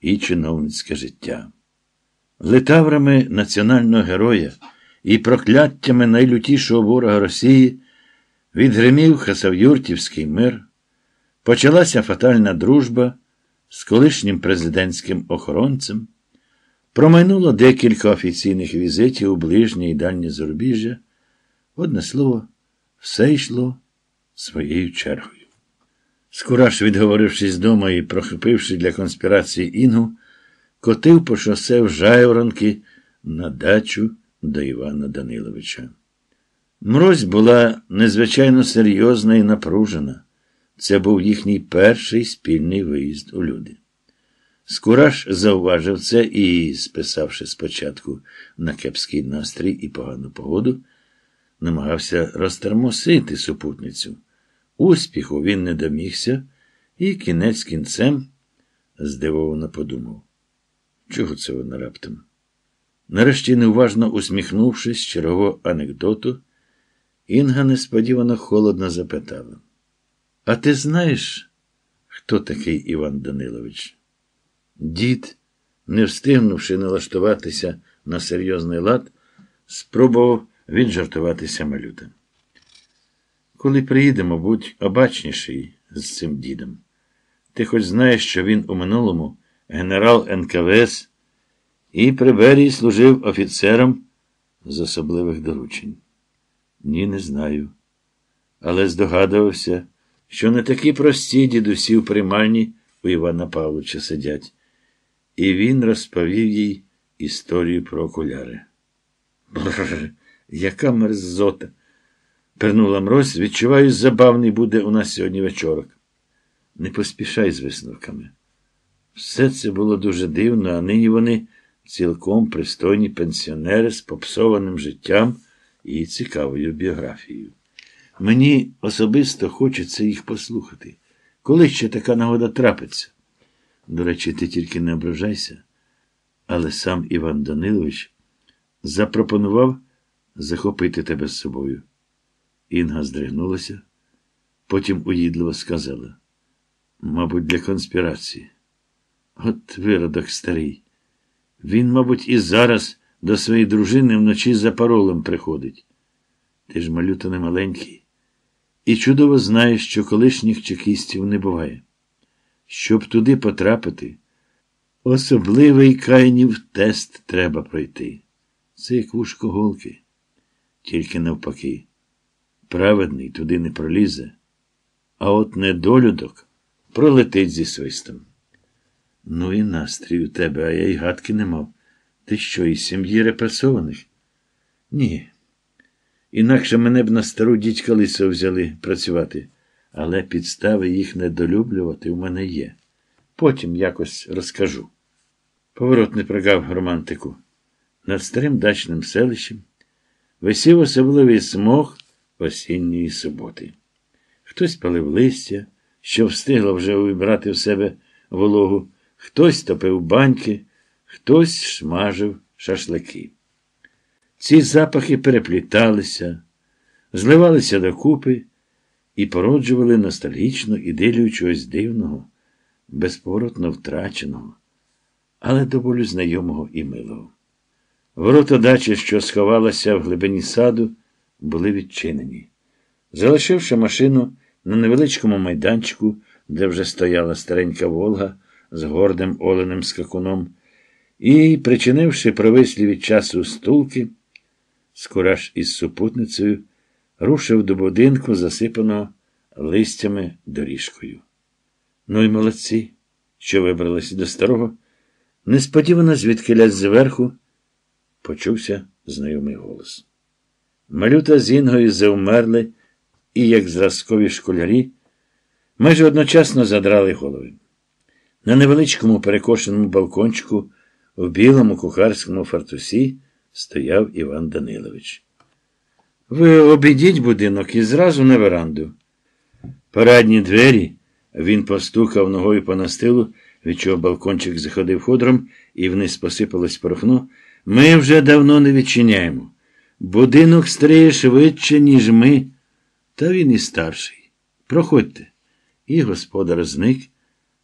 і чиновницьке життя. Летаврами національного героя, і прокляттями найлютішого ворога Росії відгримів Хасавюртівський мир, почалася фатальна дружба з колишнім президентським охоронцем, промайнуло декілька офіційних візитів у ближнє і дальнє зарубіжжя. Одне слово, все йшло своєю чергою. Скураш, відговорившись дома і прохопивши для конспірації Інгу, котив по шосе в жайворонки на дачу до Івана Даниловича. Мрозь була незвичайно серйозна і напружена. Це був їхній перший спільний виїзд у люди. Скураш зауважив це і, списавши спочатку на кепський настрій і погану погоду, намагався розтермосити супутницю. Успіху він не домігся і кінець кінцем здивовано подумав. Чого це вона раптом? Нарешті, неуважно усміхнувшись чергового анекдоту, Інга несподівано холодно запитала. А ти знаєш, хто такий Іван Данилович? Дід, не встигнувши налаштуватися на серйозний лад, спробував віджартуватися малюта. Коли приїдемо, будь обачніший з цим дідом. Ти хоч знаєш, що він у минулому генерал НКВС і при Берії служив офіцером з особливих доручень. Ні, не знаю. Але здогадувався, що не такі прості дідусі в приймальні у Івана Павловича сидять. І він розповів їй історію про окуляри. Бррр, яка мерзота! Пернула мрось, відчуваю, забавний буде у нас сьогодні вечорок. Не поспішай з висновками. Все це було дуже дивно, а нині вони цілком пристойні пенсіонери з попсованим життям і цікавою біографією. Мені особисто хочеться їх послухати. Коли ще така нагода трапиться? До речі, ти тільки не ображайся. Але сам Іван Данилович запропонував захопити тебе з собою. Інга здригнулася, потім уїдливо сказала. Мабуть, для конспірації. От виродок старий. Він, мабуть, і зараз до своєї дружини вночі за паролем приходить. Ти ж малюта не маленький. І чудово знаєш, що колишніх чекістів не буває. Щоб туди потрапити, особливий кайнів тест треба пройти. Це як вушко голки. Тільки навпаки. Праведний туди не пролізе, а от недолюдок пролетить зі свистом. Ну і настрій у тебе, а я й гадки не мав. Ти що, із сім'ї репресованих? Ні. Інакше мене б на стару дідька лисо взяли працювати, але підстави їх недолюблювати у мене є. Потім якось розкажу. Поворот не прогав романтику. Над старим дачним селищем висів особливий смог осінньої суботи. Хтось палив листя, що встигло вже увібрати в себе вологу, хтось топив баньки, хтось шмажив шашлики. Ці запахи перепліталися, зливалися докупи і породжували ностальгічну ідилію чогось дивного, безповоротно втраченого, але до болю знайомого і милого. Ворота дачі, що сховалася в глибині саду, були відчинені. Залишивши машину на невеличкому майданчику, де вже стояла старенька Волга з гордим оленим скакуном, і, причинивши провислі від часу стулки, скораш із супутницею, рушив до будинку, засипаного листями доріжкою. Ну й молодці, що вибралися до старого, несподівано звідки зверху почувся знайомий голос. Малюта з Інгою завмерли і, як зразкові школярі, майже одночасно задрали голови. На невеличкому перекошеному балкончику в білому кухарському фартусі стояв Іван Данилович. Ви обійдіть будинок і зразу на веранду. Парадні двері він постукав ногою по настилу, від чого балкончик заходив ходором, і вниз посипалось порохно. Ми вже давно не відчиняємо. Будинок старіє швидше, ніж ми, та він і старший. Проходьте. І господар зник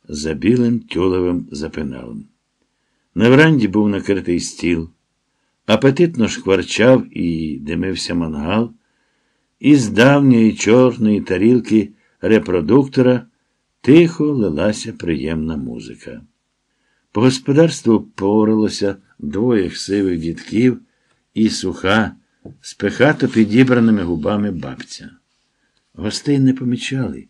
за білим тюлевим запиналом. На веранді був накритий стіл. Апетитно шкварчав і димився мангал, із давньої чорної тарілки репродуктора тихо лилася приємна музика. По господарству поралося двоє сивих дітків і суха, спихато підібраними губами бабця. Гостей не помічали,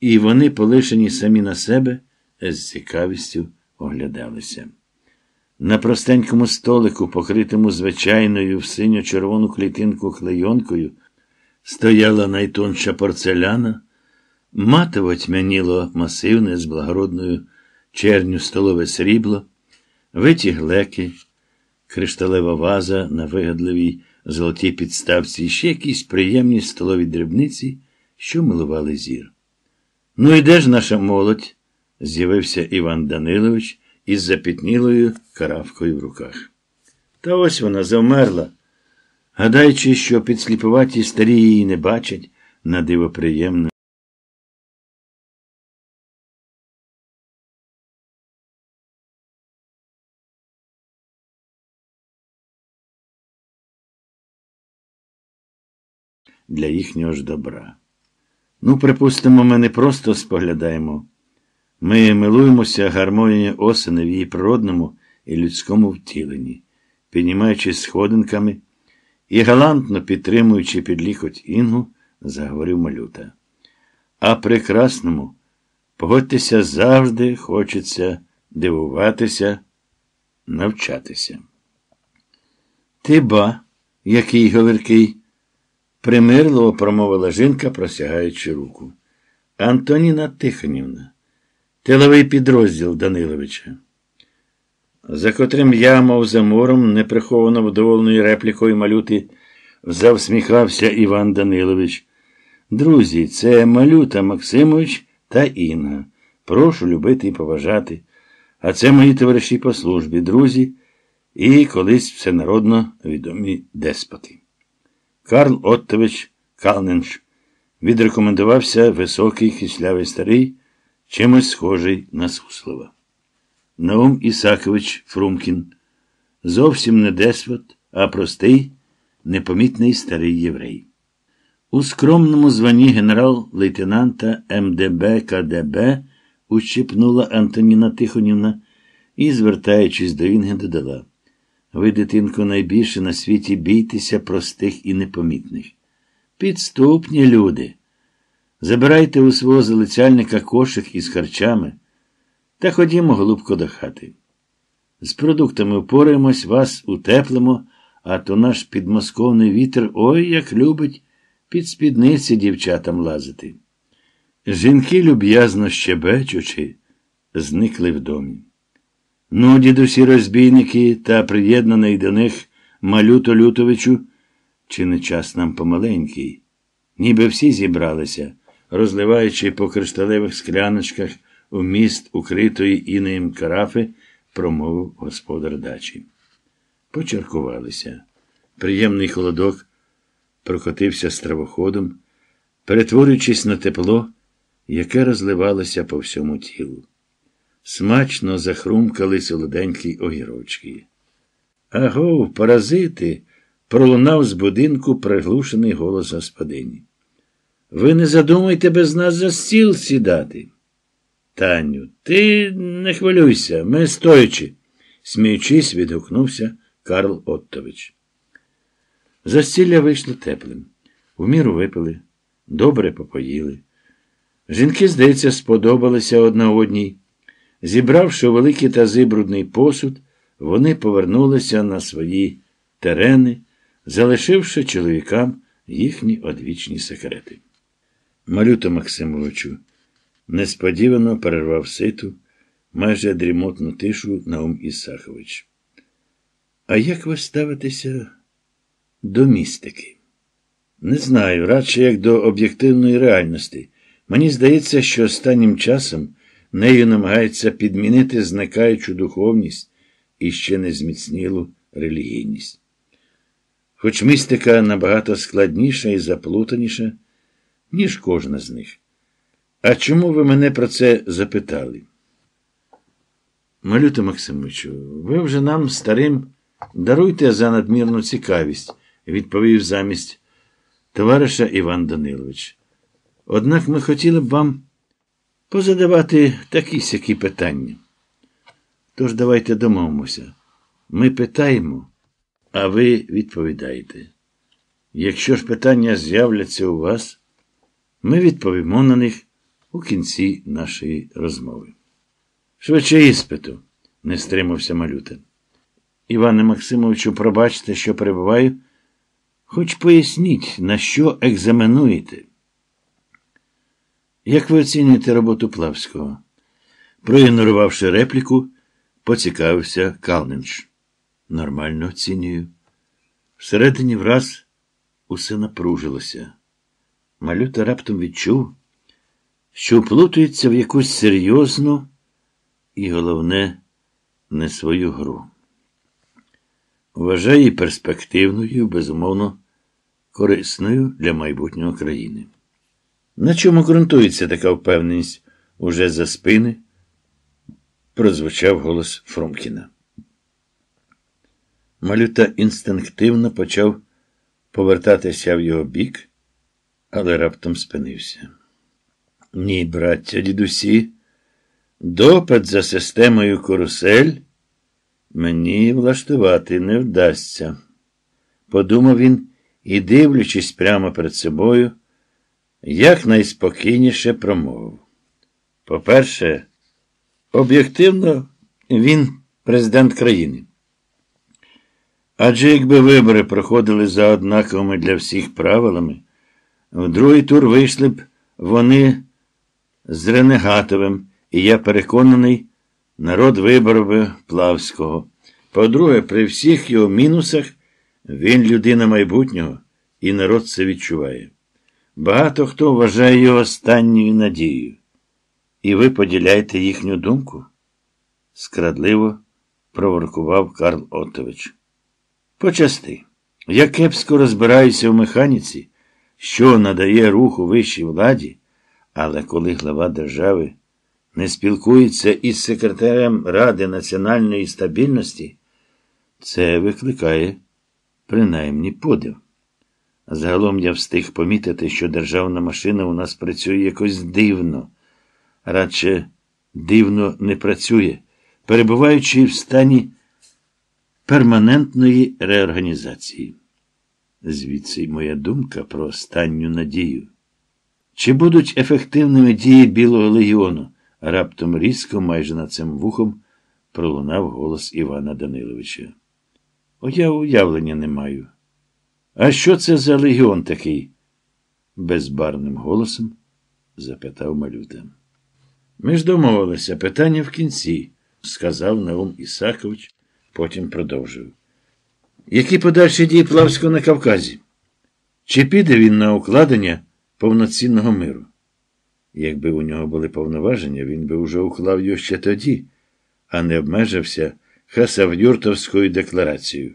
і вони, полишені самі на себе, з цікавістю оглядалися. На простенькому столику, покритому звичайною в синьо-червону клітинку клейонкою, стояла найтонша порцеляна, матово тьмяніло масивне з благородною черню столове срібло, виті глеки, кришталева ваза на вигадливій золотій підставці і ще якісь приємні столові дрібниці, що милували зір. Ну і де ж наша молодь? з'явився Іван Данилович із запітнілою каравкою в руках. Та ось вона завмерла, гадаючи, що підсліпуваті старі її не бачать на диво приємно. Для їхнього ж добра. Ну, припустимо, ми не просто споглядаємо. Ми милуємося гармонією осени в її природному і людському втіленні, піднімаючись сходинками і галантно підтримуючи під лікоть Інгу, заговорив малюта. А прекрасному, погодьтеся, завжди хочеться дивуватися, навчатися. Ти ба, який говіркий, примирливо промовила жінка, просягаючи руку. Антоніна Тихонівна. Тиловий підрозділ Даниловича, за котрим я, мов за мором, неприховано вдоволеною реплікою малюти, завсміхався Іван Данилович. Друзі, це Малюта Максимович та Інга. Прошу любити і поважати. А це мої товариші по службі, друзі, і колись всенародно відомі деспоти. Карл Оттович Калненш відрекомендувався високий хислявий старий чимось схожий на Суслова. Наум Ісакович Фрумкін зовсім не деспот, а простий, непомітний старий єврей. У скромному званні генерал-лейтенанта МДБ КДБ ущипнула Антоніна Тихонівна і, звертаючись до Інги, додала Ви, дитинко, найбільше на світі бійтеся простих і непомітних. Підступні люди. Забирайте у свого залицяльника кошик із харчами та ходімо, голубко, до хати. З продуктами впораємось, вас утеплимо, а то наш підмосковний вітер ой як любить під спідниці дівчатам лазити. Жінки, люб'язно щебечучи, зникли в домі. Ну, дідусі розбійники та приєднаний до них малюто Лютовичу, чи не час нам помаленький, ніби всі зібралися розливаючи по кришталевих скляночках у міст укритої інеєм карафи, промовив господар дачі. Почаркувалися. Приємний холодок прокотився стравоходом, перетворюючись на тепло, яке розливалося по всьому тілу. Смачно захрумкали солоденькі огірочки. Агов, паразити! пролунав з будинку приглушений голос господині. Ви не задумайте без нас за стіл сідати. Таню, ти не хвилюйся, ми стоячи, сміючись, відгукнувся Карл Оттович. Застілля вийшло теплим. У міру випили, добре попоїли. Жінки, здається, сподобалися одна одній. Зібравши великий тази брудний посуд, вони повернулися на свої терени, залишивши чоловікам їхні одвічні секрети. Малюто Максимовичу, несподівано перервав ситу, майже дрімотну тишу Наум Ісахович. А як ви ставитеся до містики? Не знаю, радше як до об'єктивної реальності. Мені здається, що останнім часом нею намагається підмінити зникаючу духовність і ще не зміцнілу релігійність. Хоч містика набагато складніша і заплутаніша ніж кожна з них. А чому ви мене про це запитали? Малюта Максимовичу, ви вже нам старим Даруйте за надмірну цікавість, відповів замість товариша Іван Данилович. Однак ми хотіли б вам позадавати такі сякі питання. Тож давайте домовимося. Ми питаємо, а ви відповідаєте. Якщо ж питання з'являться у вас, ми відповімо на них у кінці нашої розмови. Швидше іспиту, не стримався малюта. Іване Максимовичу, пробачте, що перебуваю, хоч поясніть, на що екзаменуєте. Як ви оцінюєте роботу Плавського? Проігнорувавши репліку, поцікавився Калнинч. Нормально оцінюю. Всередині враз усе напружилося. Малюта раптом відчув, що вплутується в якусь серйозну і, головне, не свою гру. Вважає її перспективною, безумовно, корисною для майбутнього країни. На чому ґрунтується така впевненість уже за спини? прозвучав голос Фромкіна. Малюта інстинктивно почав повертатися в його бік, але раптом спинився. Ні, браття, дідусі, допит за системою карусель мені влаштувати не вдасться. Подумав він і, дивлячись прямо перед собою, якнайспокійніше промовив. По-перше, об'єктивно, він президент країни. Адже якби вибори проходили за однаковими для всіх правилами, в другий тур вийшли б вони з Ренегатовим, і я переконаний, народ виборов би Плавського. По-друге, при всіх його мінусах він людина майбутнього, і народ це відчуває. Багато хто вважає його останньою надією. І ви поділяєте їхню думку? скрадливо проворкував Карл Отович. Почасти. Я кепсько розбираюся в механіці, що надає руху вищій владі, але коли глава держави не спілкується із секретарем Ради національної стабільності, це викликає принаймні подив. Загалом я встиг помітити, що державна машина у нас працює якось дивно, радше дивно не працює, перебуваючи в стані перманентної реорганізації. Звідси й моя думка про останню надію. Чи будуть ефективними дії Білого легіону? Раптом різко, майже над цим вухом, пролунав голос Івана Даниловича. О, я уявлення не маю. А що це за легіон такий? безбарним голосом запитав малюта. Ми ж домовилися питання в кінці, сказав Наум Ісакович, потім продовжив. Які подальші дії Плавського на Кавказі? Чи піде він на укладення повноцінного миру? Якби у нього були повноваження, він би уже уклав його ще тоді, а не обмежився Хасавюртовською декларацією.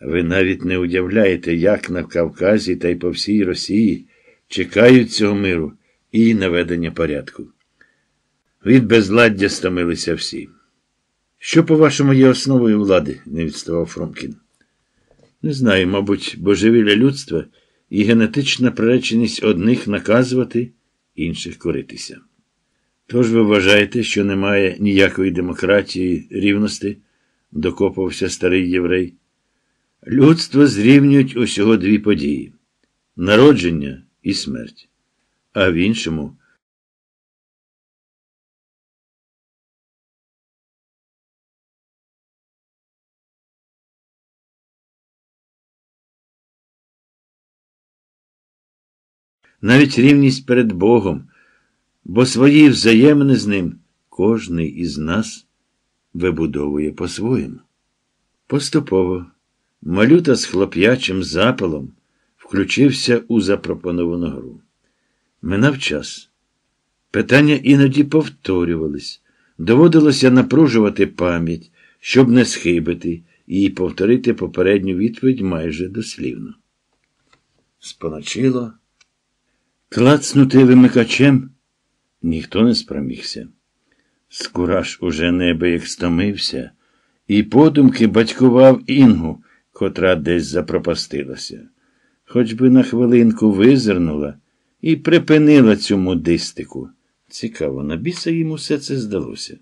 Ви навіть не уявляєте, як на Кавказі та й по всій Росії чекають цього миру і наведення порядку. Від безладдя стомилися всі. Що, по-вашому, є основою влади? не відставав Фромкін. Не знаю, мабуть, божевілля людства і генетична приреченість одних наказувати, інших коритися. Тож ви вважаєте, що немає ніякої демократії, рівності, докопався старий єврей. Людство зрівнюють усього дві події народження і смерть, а в іншому навіть рівність перед Богом, бо свої взаємини з ним кожний із нас вибудовує по-своєму. Поступово малюта з хлоп'ячим запалом включився у запропоновану гру. Минав час. Питання іноді повторювались, доводилося напружувати пам'ять, щоб не схибити, і повторити попередню відповідь майже дослівно. Споночило. Клацнути вимикачем ніхто не спромігся. Скураж уже неби як стомився і подумки батькував Інгу, котра десь запропастилася. Хоч би на хвилинку визирнула і припинила цю модистику. Цікаво, на біса йому все це здалося.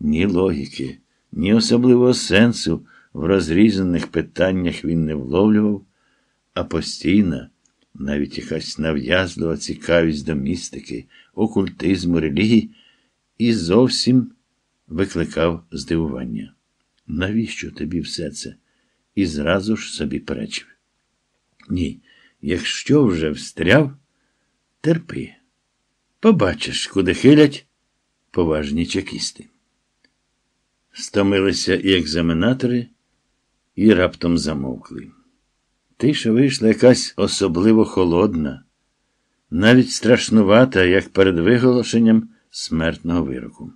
Ні логіки, ні особливого сенсу в розрізаних питаннях він не вловлював, а постійна, навіть якась нав'язлива цікавість до містики, окультизму, релігії і зовсім викликав здивування. Навіщо тобі все це? І зразу ж собі перечив. Ні, якщо вже встряв, терпи. Побачиш, куди хилять поважні чекісти. Стомилися і екзаменатори, і раптом замовкли. Тиша вийшла якась особливо холодна, навіть страшнувата, як перед виголошенням смертного вироку.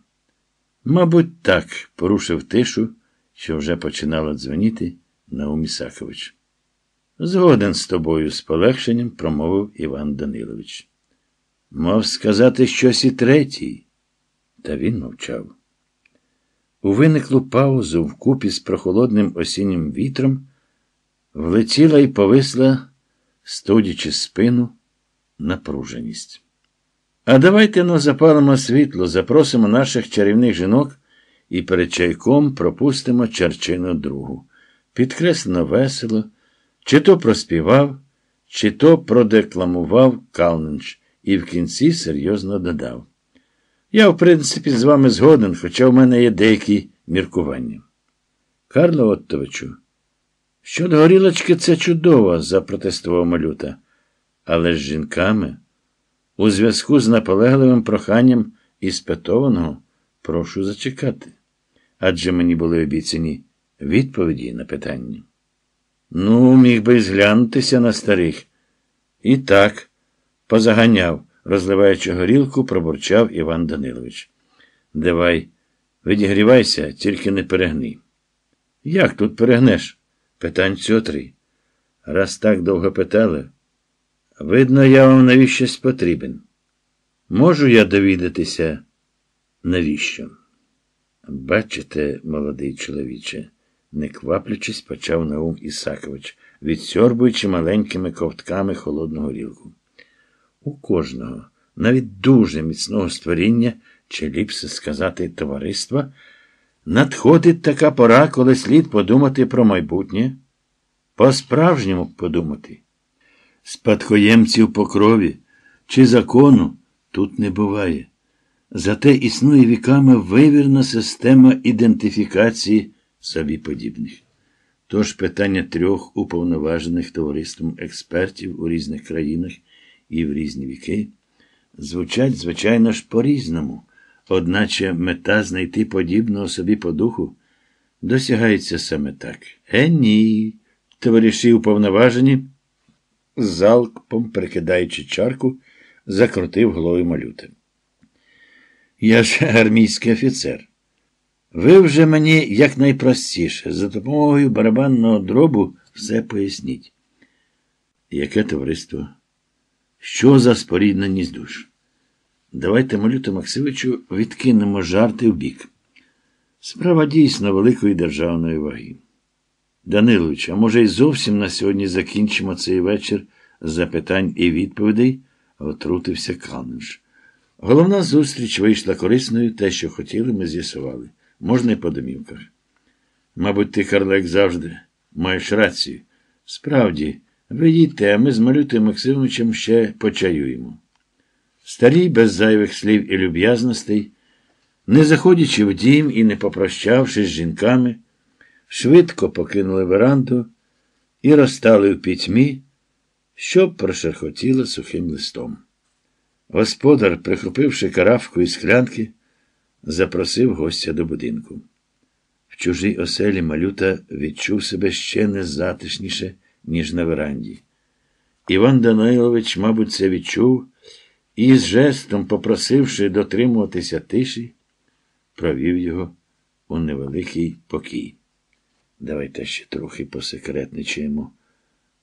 Мабуть, так порушив тишу, що вже починало дзвоніти Наум Ісакович. Згоден з тобою з полегшенням промовив Іван Данилович. Мав сказати щось і третій, та він мовчав. У виниклу паузу вкупі з прохолодним осіннім вітром влетіла і повисла, студячи спину, напруженість. А давайте ну запалимо світло, запросимо наших чарівних жінок і перед чайком пропустимо черчину другу. Підкреслено весело, чи то проспівав, чи то продекламував Калнич і в кінці серйозно додав. Я, в принципі, з вами згоден, хоча в мене є деякі міркування. Карло Оттовичу, щодо горілочки це чудово, запротестував малюта. Але з жінками, у зв'язку з наполегливим проханням іспитованого, прошу зачекати. Адже мені були обіцяні відповіді на питання. Ну, міг би зглянутися на старих. І так, позаганяв, розливаючи горілку, пробурчав Іван Данилович. Давай, відігрівайся, тільки не перегни. Як тут перегнеш? Питань цього три. Раз так довго питали, видно, я вам навіщось потрібен. Можу я довідатися, навіщо? Бачите, молодий чоловіче, не кваплячись, почав Наум Ісакович, відсьорбуючи маленькими ковтками холодну горілку. У кожного, навіть дуже міцного створіння, чи ліпше сказати, товариства, надходить така пора, коли слід подумати про майбутнє, по-справжньому подумати. Спадкоємців по крові чи закону тут не буває. Зате існує віками вивірна система ідентифікації собі подібних. Тож питання трьох уповноважених товариством експертів у різних країнах і в різні віки звучать, звичайно ж, по-різному, одначе мета знайти подібного собі по духу досягається саме так. Е, ні, товариші уповноважені, залпом, прикидаючи чарку, закрутив головою малюти. Я ж армійський офіцер. Ви вже мені якнайпростіше, за допомогою барабанного дробу все поясніть. Яке товариство? Що за спорідненість душ? Давайте Малюту Максимовичу відкинемо жарти в бік. Справа дійсно великої державної ваги. Данилович, а може, й зовсім на сьогодні закінчимо цей вечір запитань і відповідей, отрутився Калнич. Головна зустріч вийшла корисною, те, що хотіли, ми з'ясували. Можна й по домівках. Мабуть, ти, Карлек, завжди маєш рацію. Справді, ви а ми з Малютою Максимовичем ще почаюємо. Старі, без зайвих слів і люб'язностей, не заходячи в дім і не попрощавшись з жінками, швидко покинули веранду і розстали в пітьмі, що прошерхотіло сухим листом. Господар, прихопивши каравку і склянки, запросив гостя до будинку. В чужій оселі малюта відчув себе ще незатишніше, ніж на веранді. Іван Данилович, мабуть, це відчув і з жестом, попросивши дотримуватися тиші, провів його у невеликий покій. Давайте ще трохи посекретничаємо.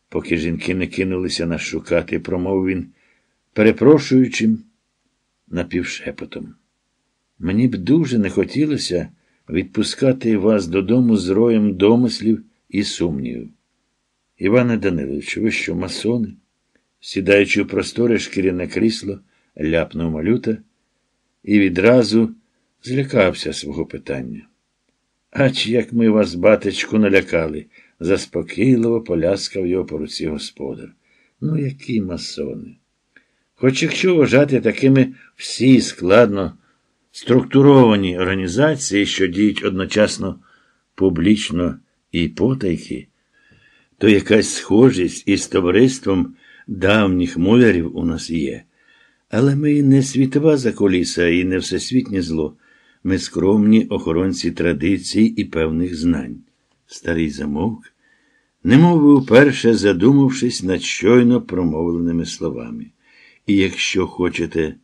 Поки жінки не кинулися нас шукати, промовив він, перепрошуючим напівшепотом. Мені б дуже не хотілося, відпускати вас додому з роєм домислів і сумнівів. Іване Даниловичу, ви що, масони? Сідаючи в просторе шкіряне крісло, ляпнув малюта і відразу злякався свого питання. Ач як ми вас, батечку, налякали, заспокійливо поляскав його по руці господар. Ну, які масони. Хоч якщо вважати такими всі складно структуровані організації, що діють одночасно публічно і потайки, то якась схожість із товариством давніх мулярів у нас є. Але ми не світова заколіса і не всесвітнє зло. Ми скромні охоронці традицій і певних знань. Старий замовк, немов вперше задумавшись над щойно промовленими словами. І якщо хочете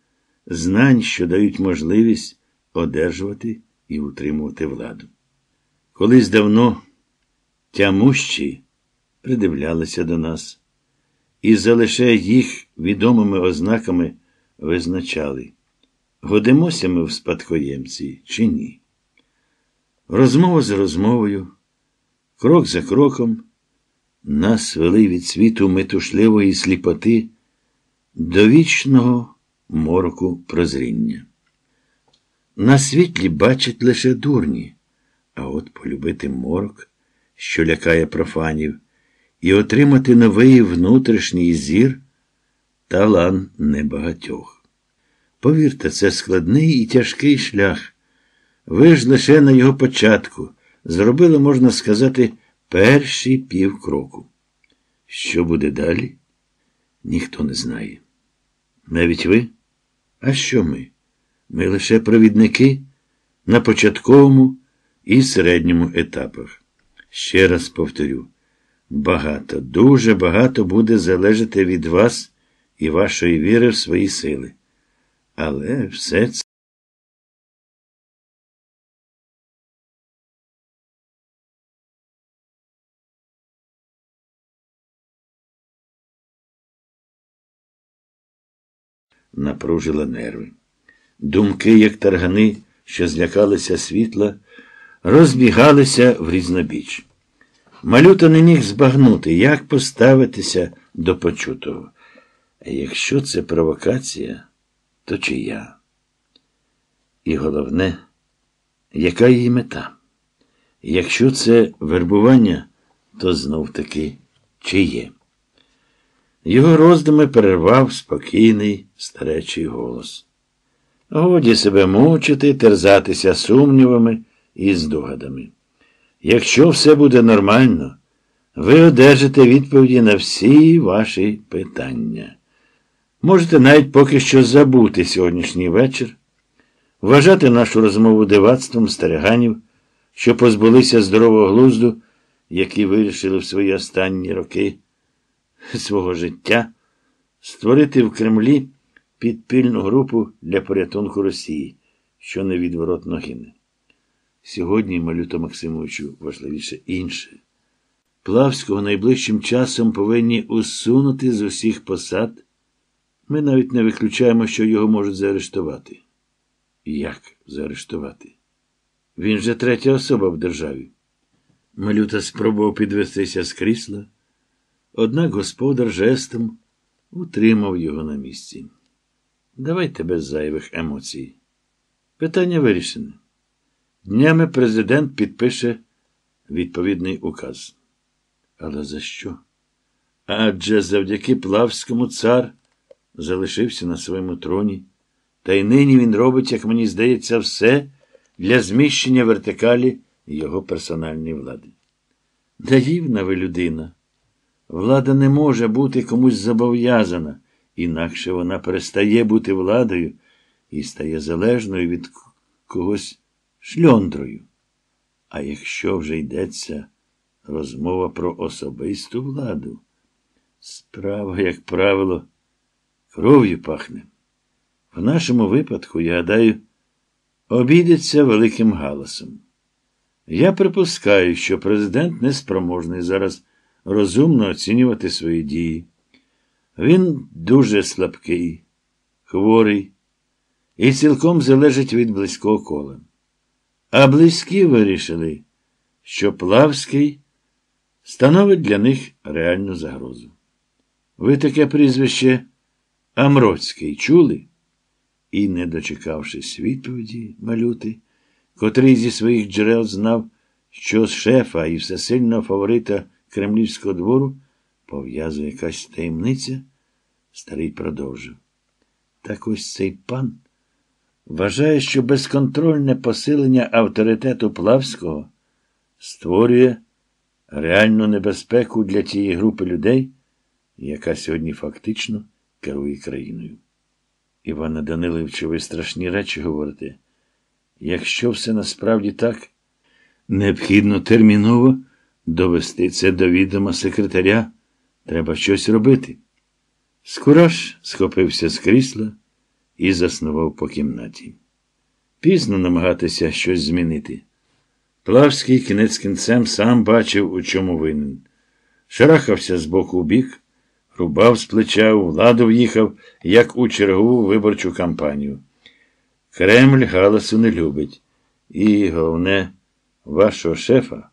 знань, що дають можливість одержувати і утримувати владу. Колись давно тямущі придивлялися до нас і за лише їх відомими ознаками визначали, годимося ми в спадкоємці чи ні. Розмова за розмовою, крок за кроком, нас вели від світу метушливої сліпоти до вічного мороку прозріння. На світлі бачать лише дурні, а от полюбити морок, що лякає профанів, і отримати новий внутрішній зір талан небагатьох. Повірте, це складний і тяжкий шлях. Ви ж лише на його початку зробили, можна сказати, перші півкроку. Що буде далі? Ніхто не знає. Навіть ви? А що ми? Ми лише провідники на початковому і середньому етапах. Ще раз повторю, багато, дуже багато буде залежати від вас і вашої віри в свої сили. Але все це. Напружила нерви. Думки, як таргани, що злякалися світла, розбігалися в різнобіч. Малюта не міг збагнути, як поставитися до почутого. А якщо це провокація, то чия? І головне, яка її мета? Якщо це вербування, то знов таки чиє? Його роздуми перервав спокійний старечий голос. Годі себе мучити, терзатися сумнівами і здогадами. Якщо все буде нормально, ви одержите відповіді на всі ваші питання. Можете навіть поки що забути сьогоднішній вечір, вважати нашу розмову дивацтвом стариганів, що позбулися здорового глузду, які вирішили в свої останні роки свого життя, створити в Кремлі підпільну групу для порятунку Росії, що невідворотно гине. Сьогодні, Малюто Максимовичу, важливіше інше. Плавського найближчим часом повинні усунути з усіх посад. Ми навіть не виключаємо, що його можуть заарештувати. Як заарештувати? Він же третя особа в державі. Малюта спробував підвестися з крісла, однак господар жестом утримав його на місці. Давайте без зайвих емоцій. Питання вирішене. Днями президент підпише відповідний указ. Але за що? Адже завдяки Плавському цар залишився на своєму троні, та й нині він робить, як мені здається, все для зміщення вертикалі його персональної влади. Наївна ви людина. Влада не може бути комусь зобов'язана, інакше вона перестає бути владою і стає залежною від когось шльондрою. А якщо вже йдеться розмова про особисту владу, справа, як правило, кров'ю пахне. В нашому випадку, я гадаю, обійдеться великим галасом. Я припускаю, що президент неспроможний зараз розумно оцінювати свої дії. Він дуже слабкий, хворий і цілком залежить від близького кола. А близькі вирішили, що Плавський становить для них реальну загрозу. Ви таке прізвище Амроцький чули? І, не дочекавшись відповіді малюти, котрий зі своїх джерел знав, що з шефа і всесильного фаворита кремлівського двору пов'язує якась таємниця, старий продовжив. Так ось цей пан вважає, що безконтрольне посилення авторитету Плавського створює реальну небезпеку для тієї групи людей, яка сьогодні фактично керує країною. Івана Даниловичу, ви страшні речі говорите. Якщо все насправді так, необхідно терміново довести це до відома секретаря. Треба щось робити. Скураж схопився з крісла і заснував по кімнаті. Пізно намагатися щось змінити. Плавський кінець кінцем сам бачив, у чому винен. Шарахався з боку в бік, рубав з плеча, у владу в'їхав, як у чергову виборчу кампанію. Кремль галасу не любить. І, головне, вашого шефа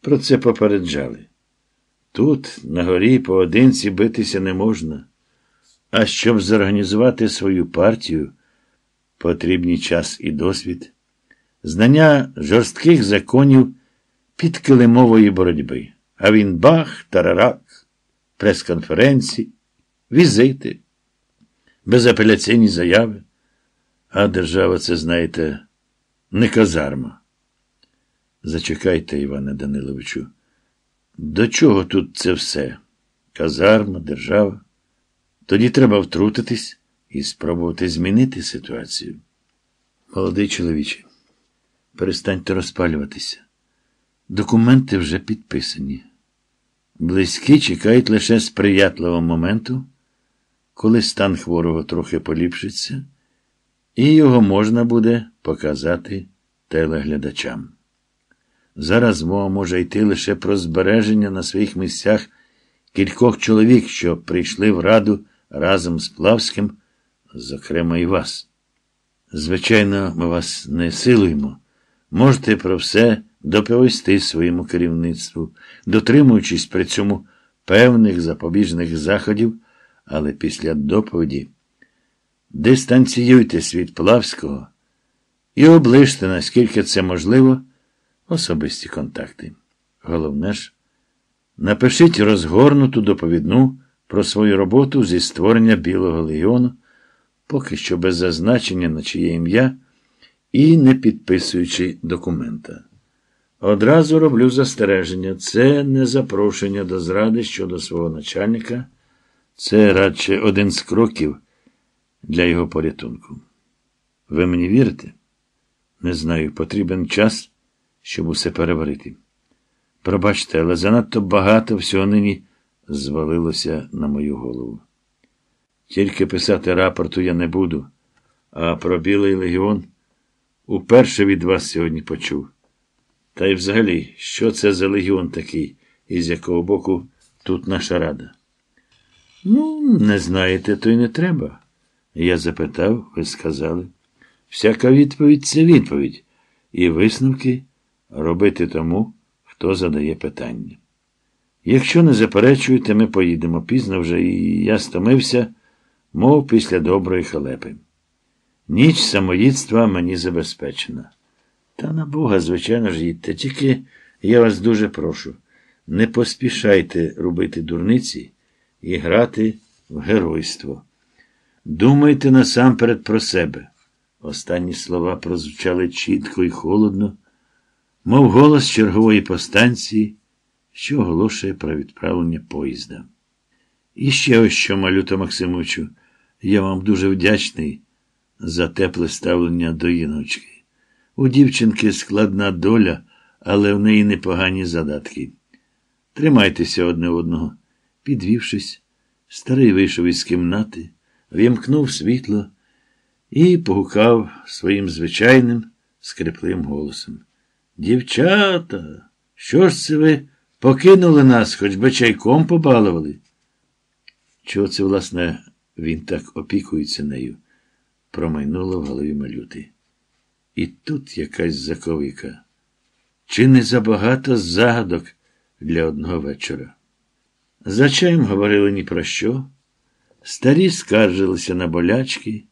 про це попереджали. Тут, на горі, поодинці битися не можна. А щоб зорганізувати свою партію, потрібні час і досвід, знання жорстких законів підкилимової боротьби. А він бах, тарарак, прес-конференції, візити, безапеляційні заяви. А держава, це, знаєте, не казарма. Зачекайте, Іване Даниловичу. До чого тут це все? Казарма, держава. Тоді треба втрутитись і спробувати змінити ситуацію. Молодий чоловіче, перестаньте розпалюватися. Документи вже підписані. Близькі чекають лише сприятливого моменту, коли стан хворого трохи поліпшиться, і його можна буде показати телеглядачам. Зараз мова може йти лише про збереження на своїх місцях кількох чоловік, що прийшли в раду разом з Плавським, зокрема і вас. Звичайно, ми вас не силуємо. Можете про все доповісти своєму керівництву, дотримуючись при цьому певних запобіжних заходів, але після доповіді дистанціюйтесь від Плавського і оближте, наскільки це можливо, особисті контакти. Головне ж, напишіть розгорнуту доповідну про свою роботу зі створення Білого легіону, поки що без зазначення на чиє ім'я і не підписуючи документа. Одразу роблю застереження. Це не запрошення до зради щодо свого начальника, це радше один з кроків для його порятунку. Ви мені вірите? Не знаю, потрібен час, щоб усе переварити. Пробачте, але занадто багато всього нині звалилося на мою голову. Тільки писати рапорту я не буду, а про Білий легіон уперше від вас сьогодні почув. Та й взагалі, що це за легіон такий, із якого боку тут наша рада? Ну, не знаєте, то й не треба. Я запитав, ви сказали. Всяка відповідь це відповідь, і висновки робити тому, хто задає питання. Якщо не заперечуєте, ми поїдемо пізно вже, і я стомився, мов після доброї халепи. Ніч самоїдства мені забезпечена. Та на Бога, звичайно ж, їдьте. Тільки я вас дуже прошу, не поспішайте робити дурниці і грати в геройство. Думайте насамперед про себе. Останні слова прозвучали чітко і холодно, мов голос чергової постанції, що оголошує про відправлення поїзда. І ще ось що, малюто Максимовичу, я вам дуже вдячний за тепле ставлення до іночки. У дівчинки складна доля, але в неї непогані задатки. Тримайтеся одне одного. Підвівшись, старий вийшов із кімнати, вімкнув світло і погукав своїм звичайним скрипливим голосом. Дівчата, що ж це ви покинули нас, хоч би чайком побалували? Чого це, власне, він так опікується нею? промайнуло в голові малюти. І тут якась заковика. Чи не забагато загадок для одного вечора? За чаєм говорили ні про що. Старі скаржилися на болячки.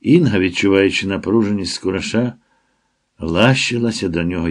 Інга, відчуваючи напруженість скураша, лащилася до нього.